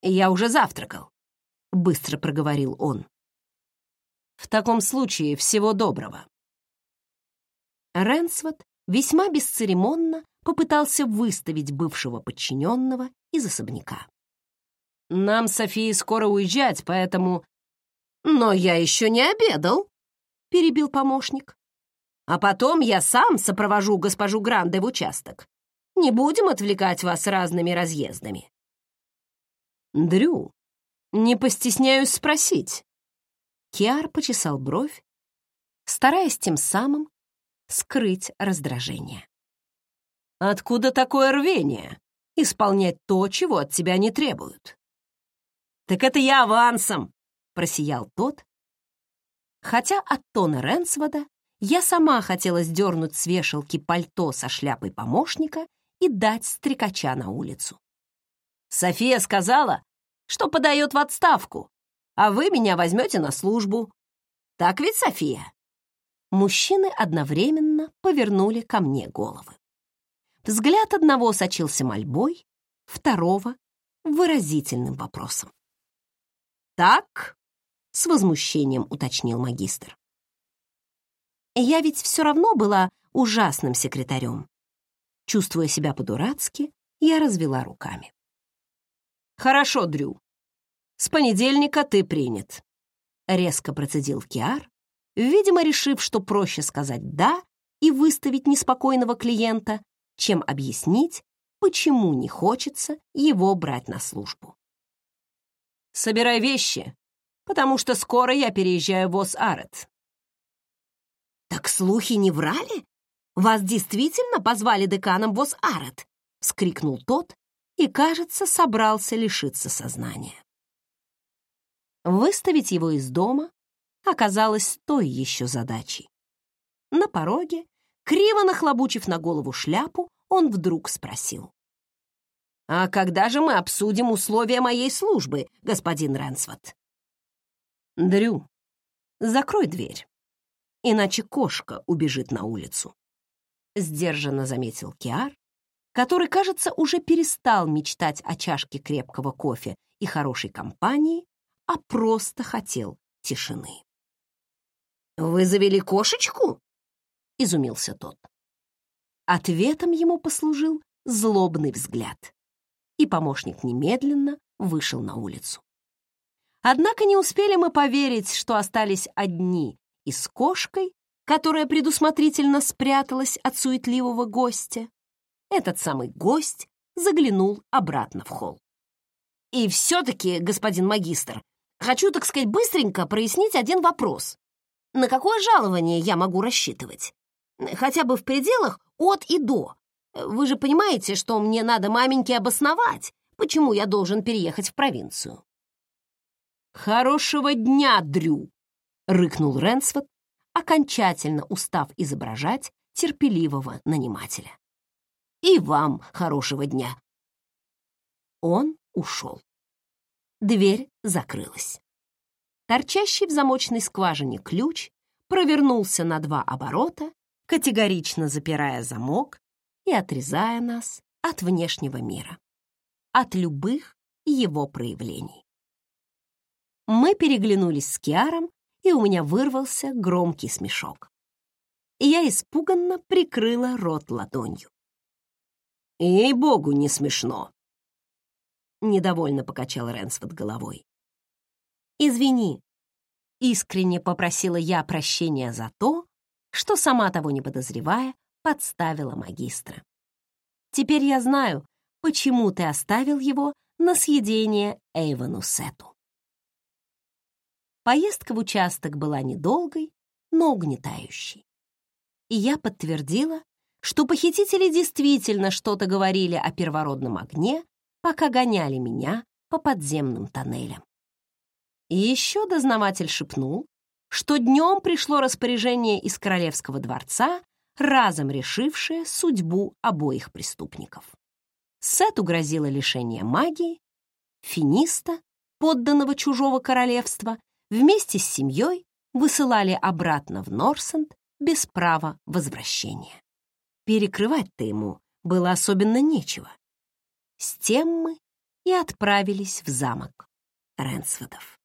S1: «Я уже завтракал», — быстро проговорил он. «В таком случае всего доброго». Ренсвот весьма бесцеремонно попытался выставить бывшего подчиненного из особняка.
S2: «Нам, Софии, скоро уезжать, поэтому...» «Но я еще не обедал», — перебил помощник. «А потом я сам сопровожу госпожу Гранде в участок. Не будем отвлекать вас разными разъездами». «Дрю, не постесняюсь спросить».
S1: Киар почесал бровь, стараясь тем самым скрыть раздражение.
S2: «Откуда такое рвение исполнять то, чего от тебя не требуют?» «Так это я авансом!» — просиял тот. Хотя от тона Ренсвода я сама хотела сдернуть с вешалки пальто со шляпой помощника и дать стрекача на улицу. «София сказала, что подает в отставку, а вы меня возьмете на службу. Так ведь, София?»
S1: Мужчины одновременно повернули ко мне головы. Взгляд одного сочился мольбой, второго — выразительным вопросом.
S2: «Так?» — с возмущением уточнил магистр.
S1: «Я ведь все равно была ужасным секретарем». Чувствуя себя по-дурацки, я развела руками.
S2: «Хорошо, Дрю. С понедельника ты принят», — резко процедил Киар, видимо, решив, что проще сказать «да» и выставить неспокойного клиента, чем объяснить, почему не хочется его брать на службу. «Собирай вещи, потому что скоро я переезжаю в Ос-Арет».
S1: «Так слухи не врали? Вас действительно позвали деканом в Ос-Арет?» — вскрикнул тот и, кажется, собрался лишиться сознания. Выставить его из дома оказалось той еще задачей. На пороге, криво нахлобучив на голову шляпу, он вдруг спросил.
S2: «А когда же мы обсудим условия моей службы, господин Ренсвот?»
S1: «Дрю, закрой дверь, иначе кошка убежит на улицу», — сдержанно заметил Киар, который, кажется, уже перестал мечтать о чашке крепкого кофе и хорошей компании, а просто хотел тишины.
S2: «Вы завели кошечку?» — изумился тот.
S1: Ответом ему послужил злобный взгляд, и помощник немедленно вышел на улицу. Однако не успели мы поверить, что остались одни и с кошкой, которая предусмотрительно спряталась от суетливого гостя. Этот самый гость заглянул обратно в холл. «И все-таки, господин магистр, хочу, так сказать, быстренько прояснить один вопрос на какое жалование я могу рассчитывать? Хотя бы в пределах от и до. Вы же понимаете, что мне надо маменьке обосновать, почему я должен переехать в провинцию.
S2: «Хорошего дня, Дрю!» — рыкнул Ренсфорд,
S1: окончательно устав изображать терпеливого нанимателя.
S2: «И вам хорошего дня!»
S1: Он ушел. Дверь закрылась. Торчащий в замочной скважине ключ провернулся на два оборота, категорично запирая замок и отрезая нас от внешнего мира, от любых его проявлений. Мы переглянулись с Киаром, и у меня вырвался громкий смешок. Я испуганно прикрыла рот ладонью.
S2: «Ей-богу, не смешно!»
S1: Недовольно покачал Ренсфорд головой. «Извини», — искренне попросила я прощения за то, что, сама того не подозревая, подставила магистра. «Теперь я знаю, почему ты оставил его на съедение Эйвону Сету». Поездка в участок была недолгой, но угнетающей. И я подтвердила, что похитители действительно что-то говорили о первородном огне, пока гоняли меня по подземным тоннелям. И еще дознаватель шепнул, что днем пришло распоряжение из королевского дворца, разом решившее судьбу обоих преступников. Сету грозило лишение магии, Финиста, подданного чужого королевства, вместе с семьей высылали обратно в Норсенд без права возвращения. Перекрывать-то ему было особенно нечего. С тем мы и отправились в замок Ренсводов.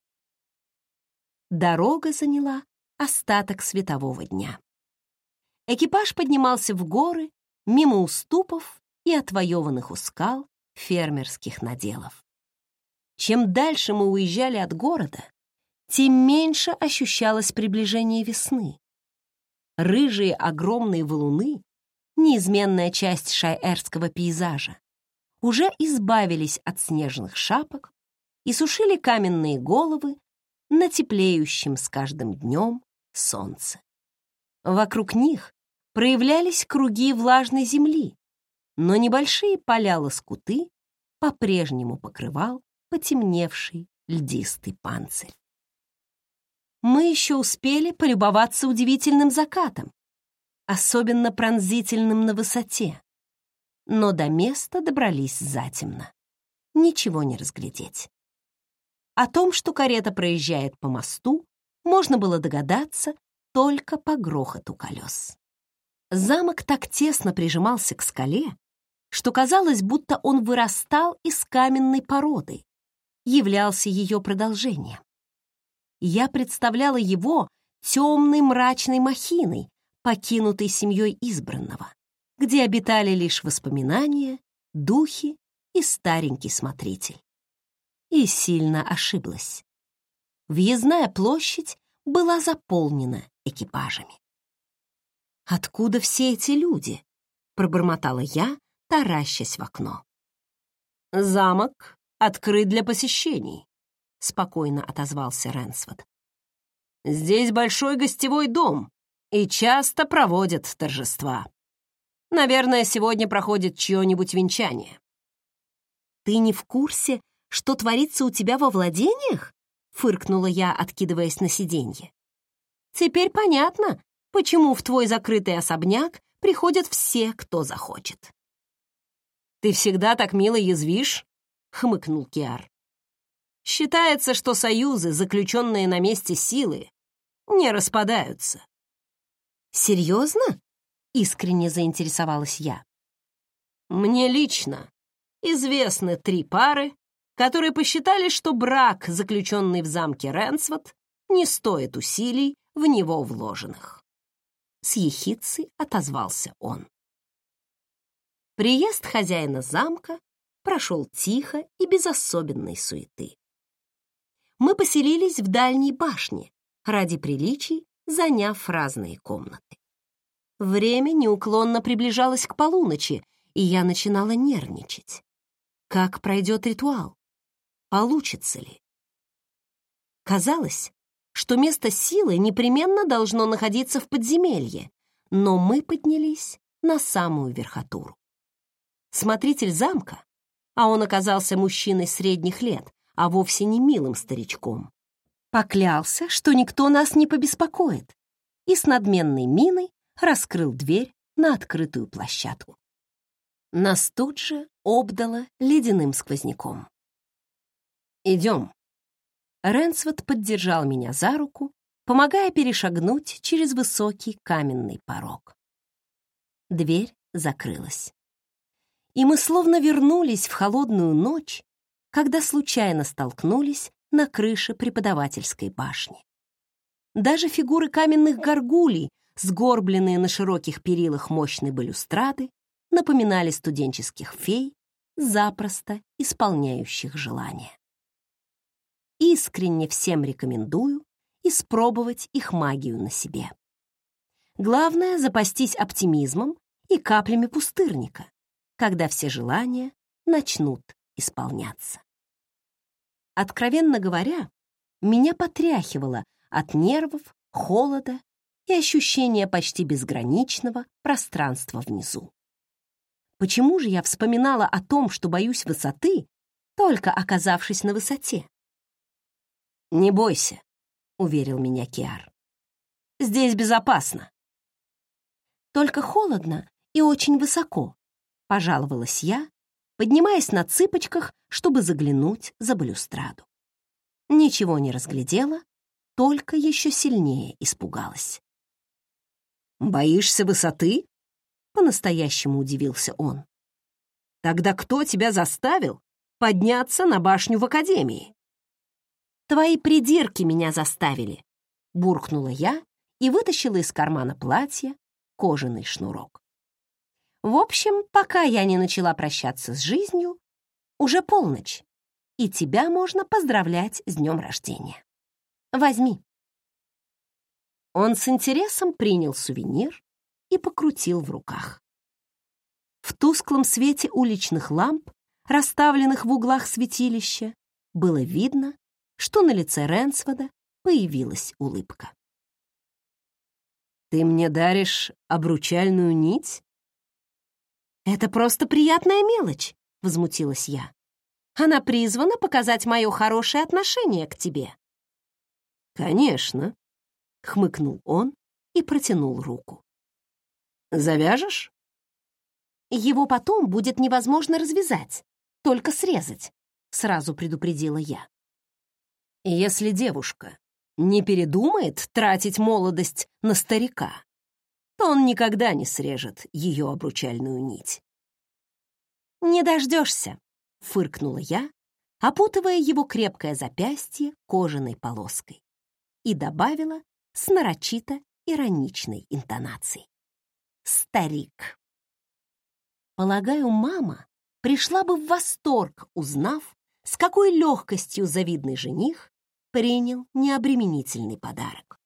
S1: Дорога заняла остаток светового дня. Экипаж поднимался в горы, мимо уступов и отвоеванных у скал фермерских наделов. Чем дальше мы уезжали от города, тем меньше ощущалось приближение весны. Рыжие огромные валуны, неизменная часть шайерского пейзажа, уже избавились от снежных шапок и сушили каменные головы на теплеющем с каждым днем солнце. Вокруг них проявлялись круги влажной земли, но небольшие поля-лоскуты по-прежнему покрывал потемневший льдистый панцирь. Мы еще успели полюбоваться удивительным закатом, особенно пронзительным на высоте, но до места добрались затемно. Ничего не разглядеть. О том, что карета проезжает по мосту, можно было догадаться только по грохоту колес. Замок так тесно прижимался к скале, что казалось, будто он вырастал из каменной породы, являлся ее продолжением. Я представляла его темной мрачной махиной, покинутой семьей избранного, где обитали лишь воспоминания, духи и старенький смотритель и сильно ошиблась. Въездная площадь была заполнена экипажами. «Откуда все эти люди?» — пробормотала я, таращась в окно.
S2: «Замок открыт для посещений», — спокойно отозвался Ренсвуд. «Здесь большой гостевой дом, и часто проводят торжества. Наверное, сегодня проходит чье-нибудь венчание».
S1: «Ты не в курсе, что творится у тебя во владениях?» — фыркнула я, откидываясь на сиденье. «Теперь понятно, почему в твой закрытый особняк приходят все, кто захочет».
S2: «Ты всегда так мило язвишь?» — хмыкнул Киар. «Считается, что союзы, заключенные на месте силы, не распадаются».
S1: «Серьезно?» — искренне заинтересовалась я.
S2: «Мне лично известны три пары, которые посчитали, что брак, заключенный в замке Ренсвот, не стоит усилий в него вложенных. С ехицей отозвался он.
S1: Приезд хозяина замка прошел тихо и без особенной суеты. Мы поселились в дальней башне, ради приличий заняв разные комнаты. Время неуклонно приближалось к полуночи, и я начинала нервничать. Как пройдет ритуал? получится ли. Казалось, что место силы непременно должно находиться в подземелье, но мы поднялись на самую верхотуру. Смотритель замка, а он оказался мужчиной средних лет, а вовсе не милым старичком, поклялся, что никто нас не побеспокоит, и с надменной миной раскрыл дверь на открытую площадку. Нас тут же обдало ледяным сквозняком. «Идем». Ренсвуд поддержал меня за руку, помогая перешагнуть через высокий каменный порог. Дверь закрылась. И мы словно вернулись в холодную ночь, когда случайно столкнулись на крыше преподавательской башни. Даже фигуры каменных горгулей, сгорбленные на широких перилах мощной балюстрады, напоминали студенческих фей, запросто исполняющих желания искренне всем рекомендую испробовать их магию на себе. Главное — запастись оптимизмом и каплями пустырника, когда все желания начнут исполняться. Откровенно говоря, меня потряхивало от нервов, холода и ощущения почти безграничного пространства внизу. Почему же я вспоминала о том, что боюсь высоты, только оказавшись на высоте?
S2: «Не бойся», — уверил меня Киар. «Здесь безопасно».
S1: «Только холодно и очень высоко», — пожаловалась я, поднимаясь на цыпочках, чтобы заглянуть за балюстраду. Ничего не разглядела, только еще сильнее испугалась.
S2: «Боишься высоты?» — по-настоящему удивился он. «Тогда кто тебя заставил подняться на башню в академии?»
S1: Твои придирки меня заставили!» Буркнула я и вытащила из кармана платья кожаный шнурок. В общем, пока я не начала прощаться с жизнью, уже полночь, и тебя можно поздравлять с днем рождения. Возьми. Он с интересом принял сувенир и покрутил в руках. В тусклом свете уличных ламп, расставленных в углах святилища, было видно, что на лице Ренсвода появилась улыбка.
S2: «Ты мне даришь обручальную нить?»
S1: «Это просто приятная мелочь», — возмутилась я. «Она призвана показать мое хорошее отношение к тебе».
S2: «Конечно», — хмыкнул он и протянул руку. «Завяжешь?»
S1: «Его потом будет невозможно развязать, только срезать», — сразу предупредила я.
S2: «Если девушка не передумает тратить молодость на старика, то он никогда не срежет ее обручальную нить».
S1: «Не дождешься», — фыркнула я, опутывая его крепкое запястье кожаной полоской, и добавила с нарочито ироничной интонацией. «Старик». Полагаю, мама пришла бы в восторг, узнав, с какой легкостью завидный жених принял необременительный подарок.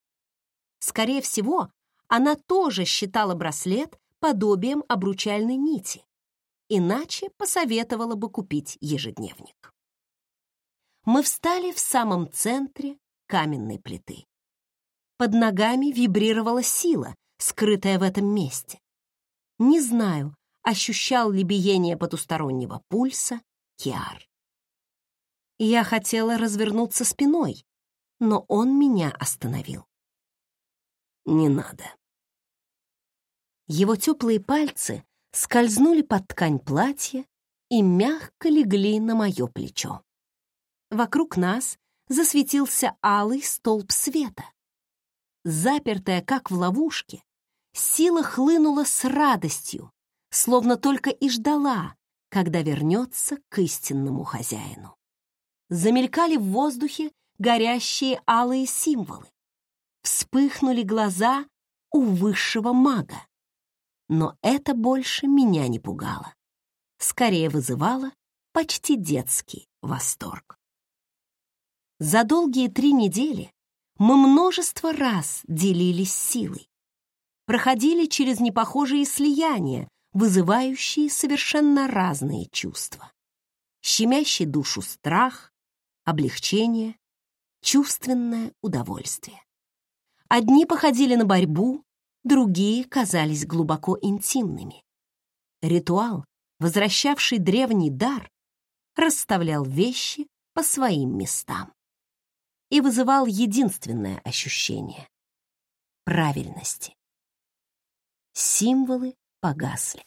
S1: Скорее всего, она тоже считала браслет подобием обручальной нити, иначе посоветовала бы купить ежедневник. Мы встали в самом центре каменной плиты. Под ногами вибрировала сила, скрытая в этом месте. Не знаю, ощущал ли биение потустороннего пульса Киар. Я хотела развернуться спиной, но он меня остановил.
S2: «Не надо».
S1: Его теплые пальцы скользнули под ткань платья и мягко легли на мое плечо. Вокруг нас засветился алый столб света. Запертая, как в ловушке, сила хлынула с радостью, словно только и ждала, когда вернется к истинному хозяину замелькали в воздухе горящие алые символы. Вспыхнули глаза у высшего мага. Но это больше меня не пугало. Скорее вызывало почти детский восторг. За долгие три недели мы множество раз делились силой, проходили через непохожие слияния, вызывающие совершенно разные чувства. Щемящий душу страх, облегчение, чувственное удовольствие. Одни походили на борьбу, другие казались глубоко интимными. Ритуал, возвращавший древний дар, расставлял вещи по своим местам и вызывал единственное ощущение — правильности. Символы погасли.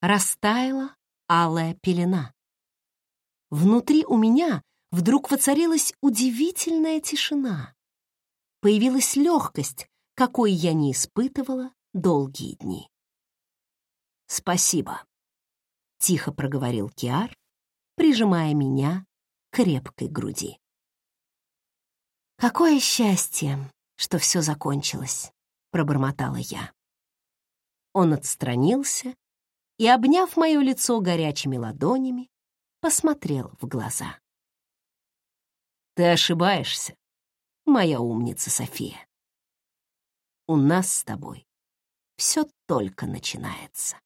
S1: Растаяла алая пелена. Внутри у меня вдруг воцарилась удивительная тишина. Появилась легкость, какой я не испытывала долгие дни.
S2: «Спасибо», — тихо проговорил Киар, прижимая меня к крепкой груди.
S1: «Какое счастье, что все закончилось», — пробормотала я. Он отстранился и, обняв мое лицо горячими ладонями, посмотрел в глаза.
S2: «Ты ошибаешься, моя умница София. У нас с тобой все только начинается».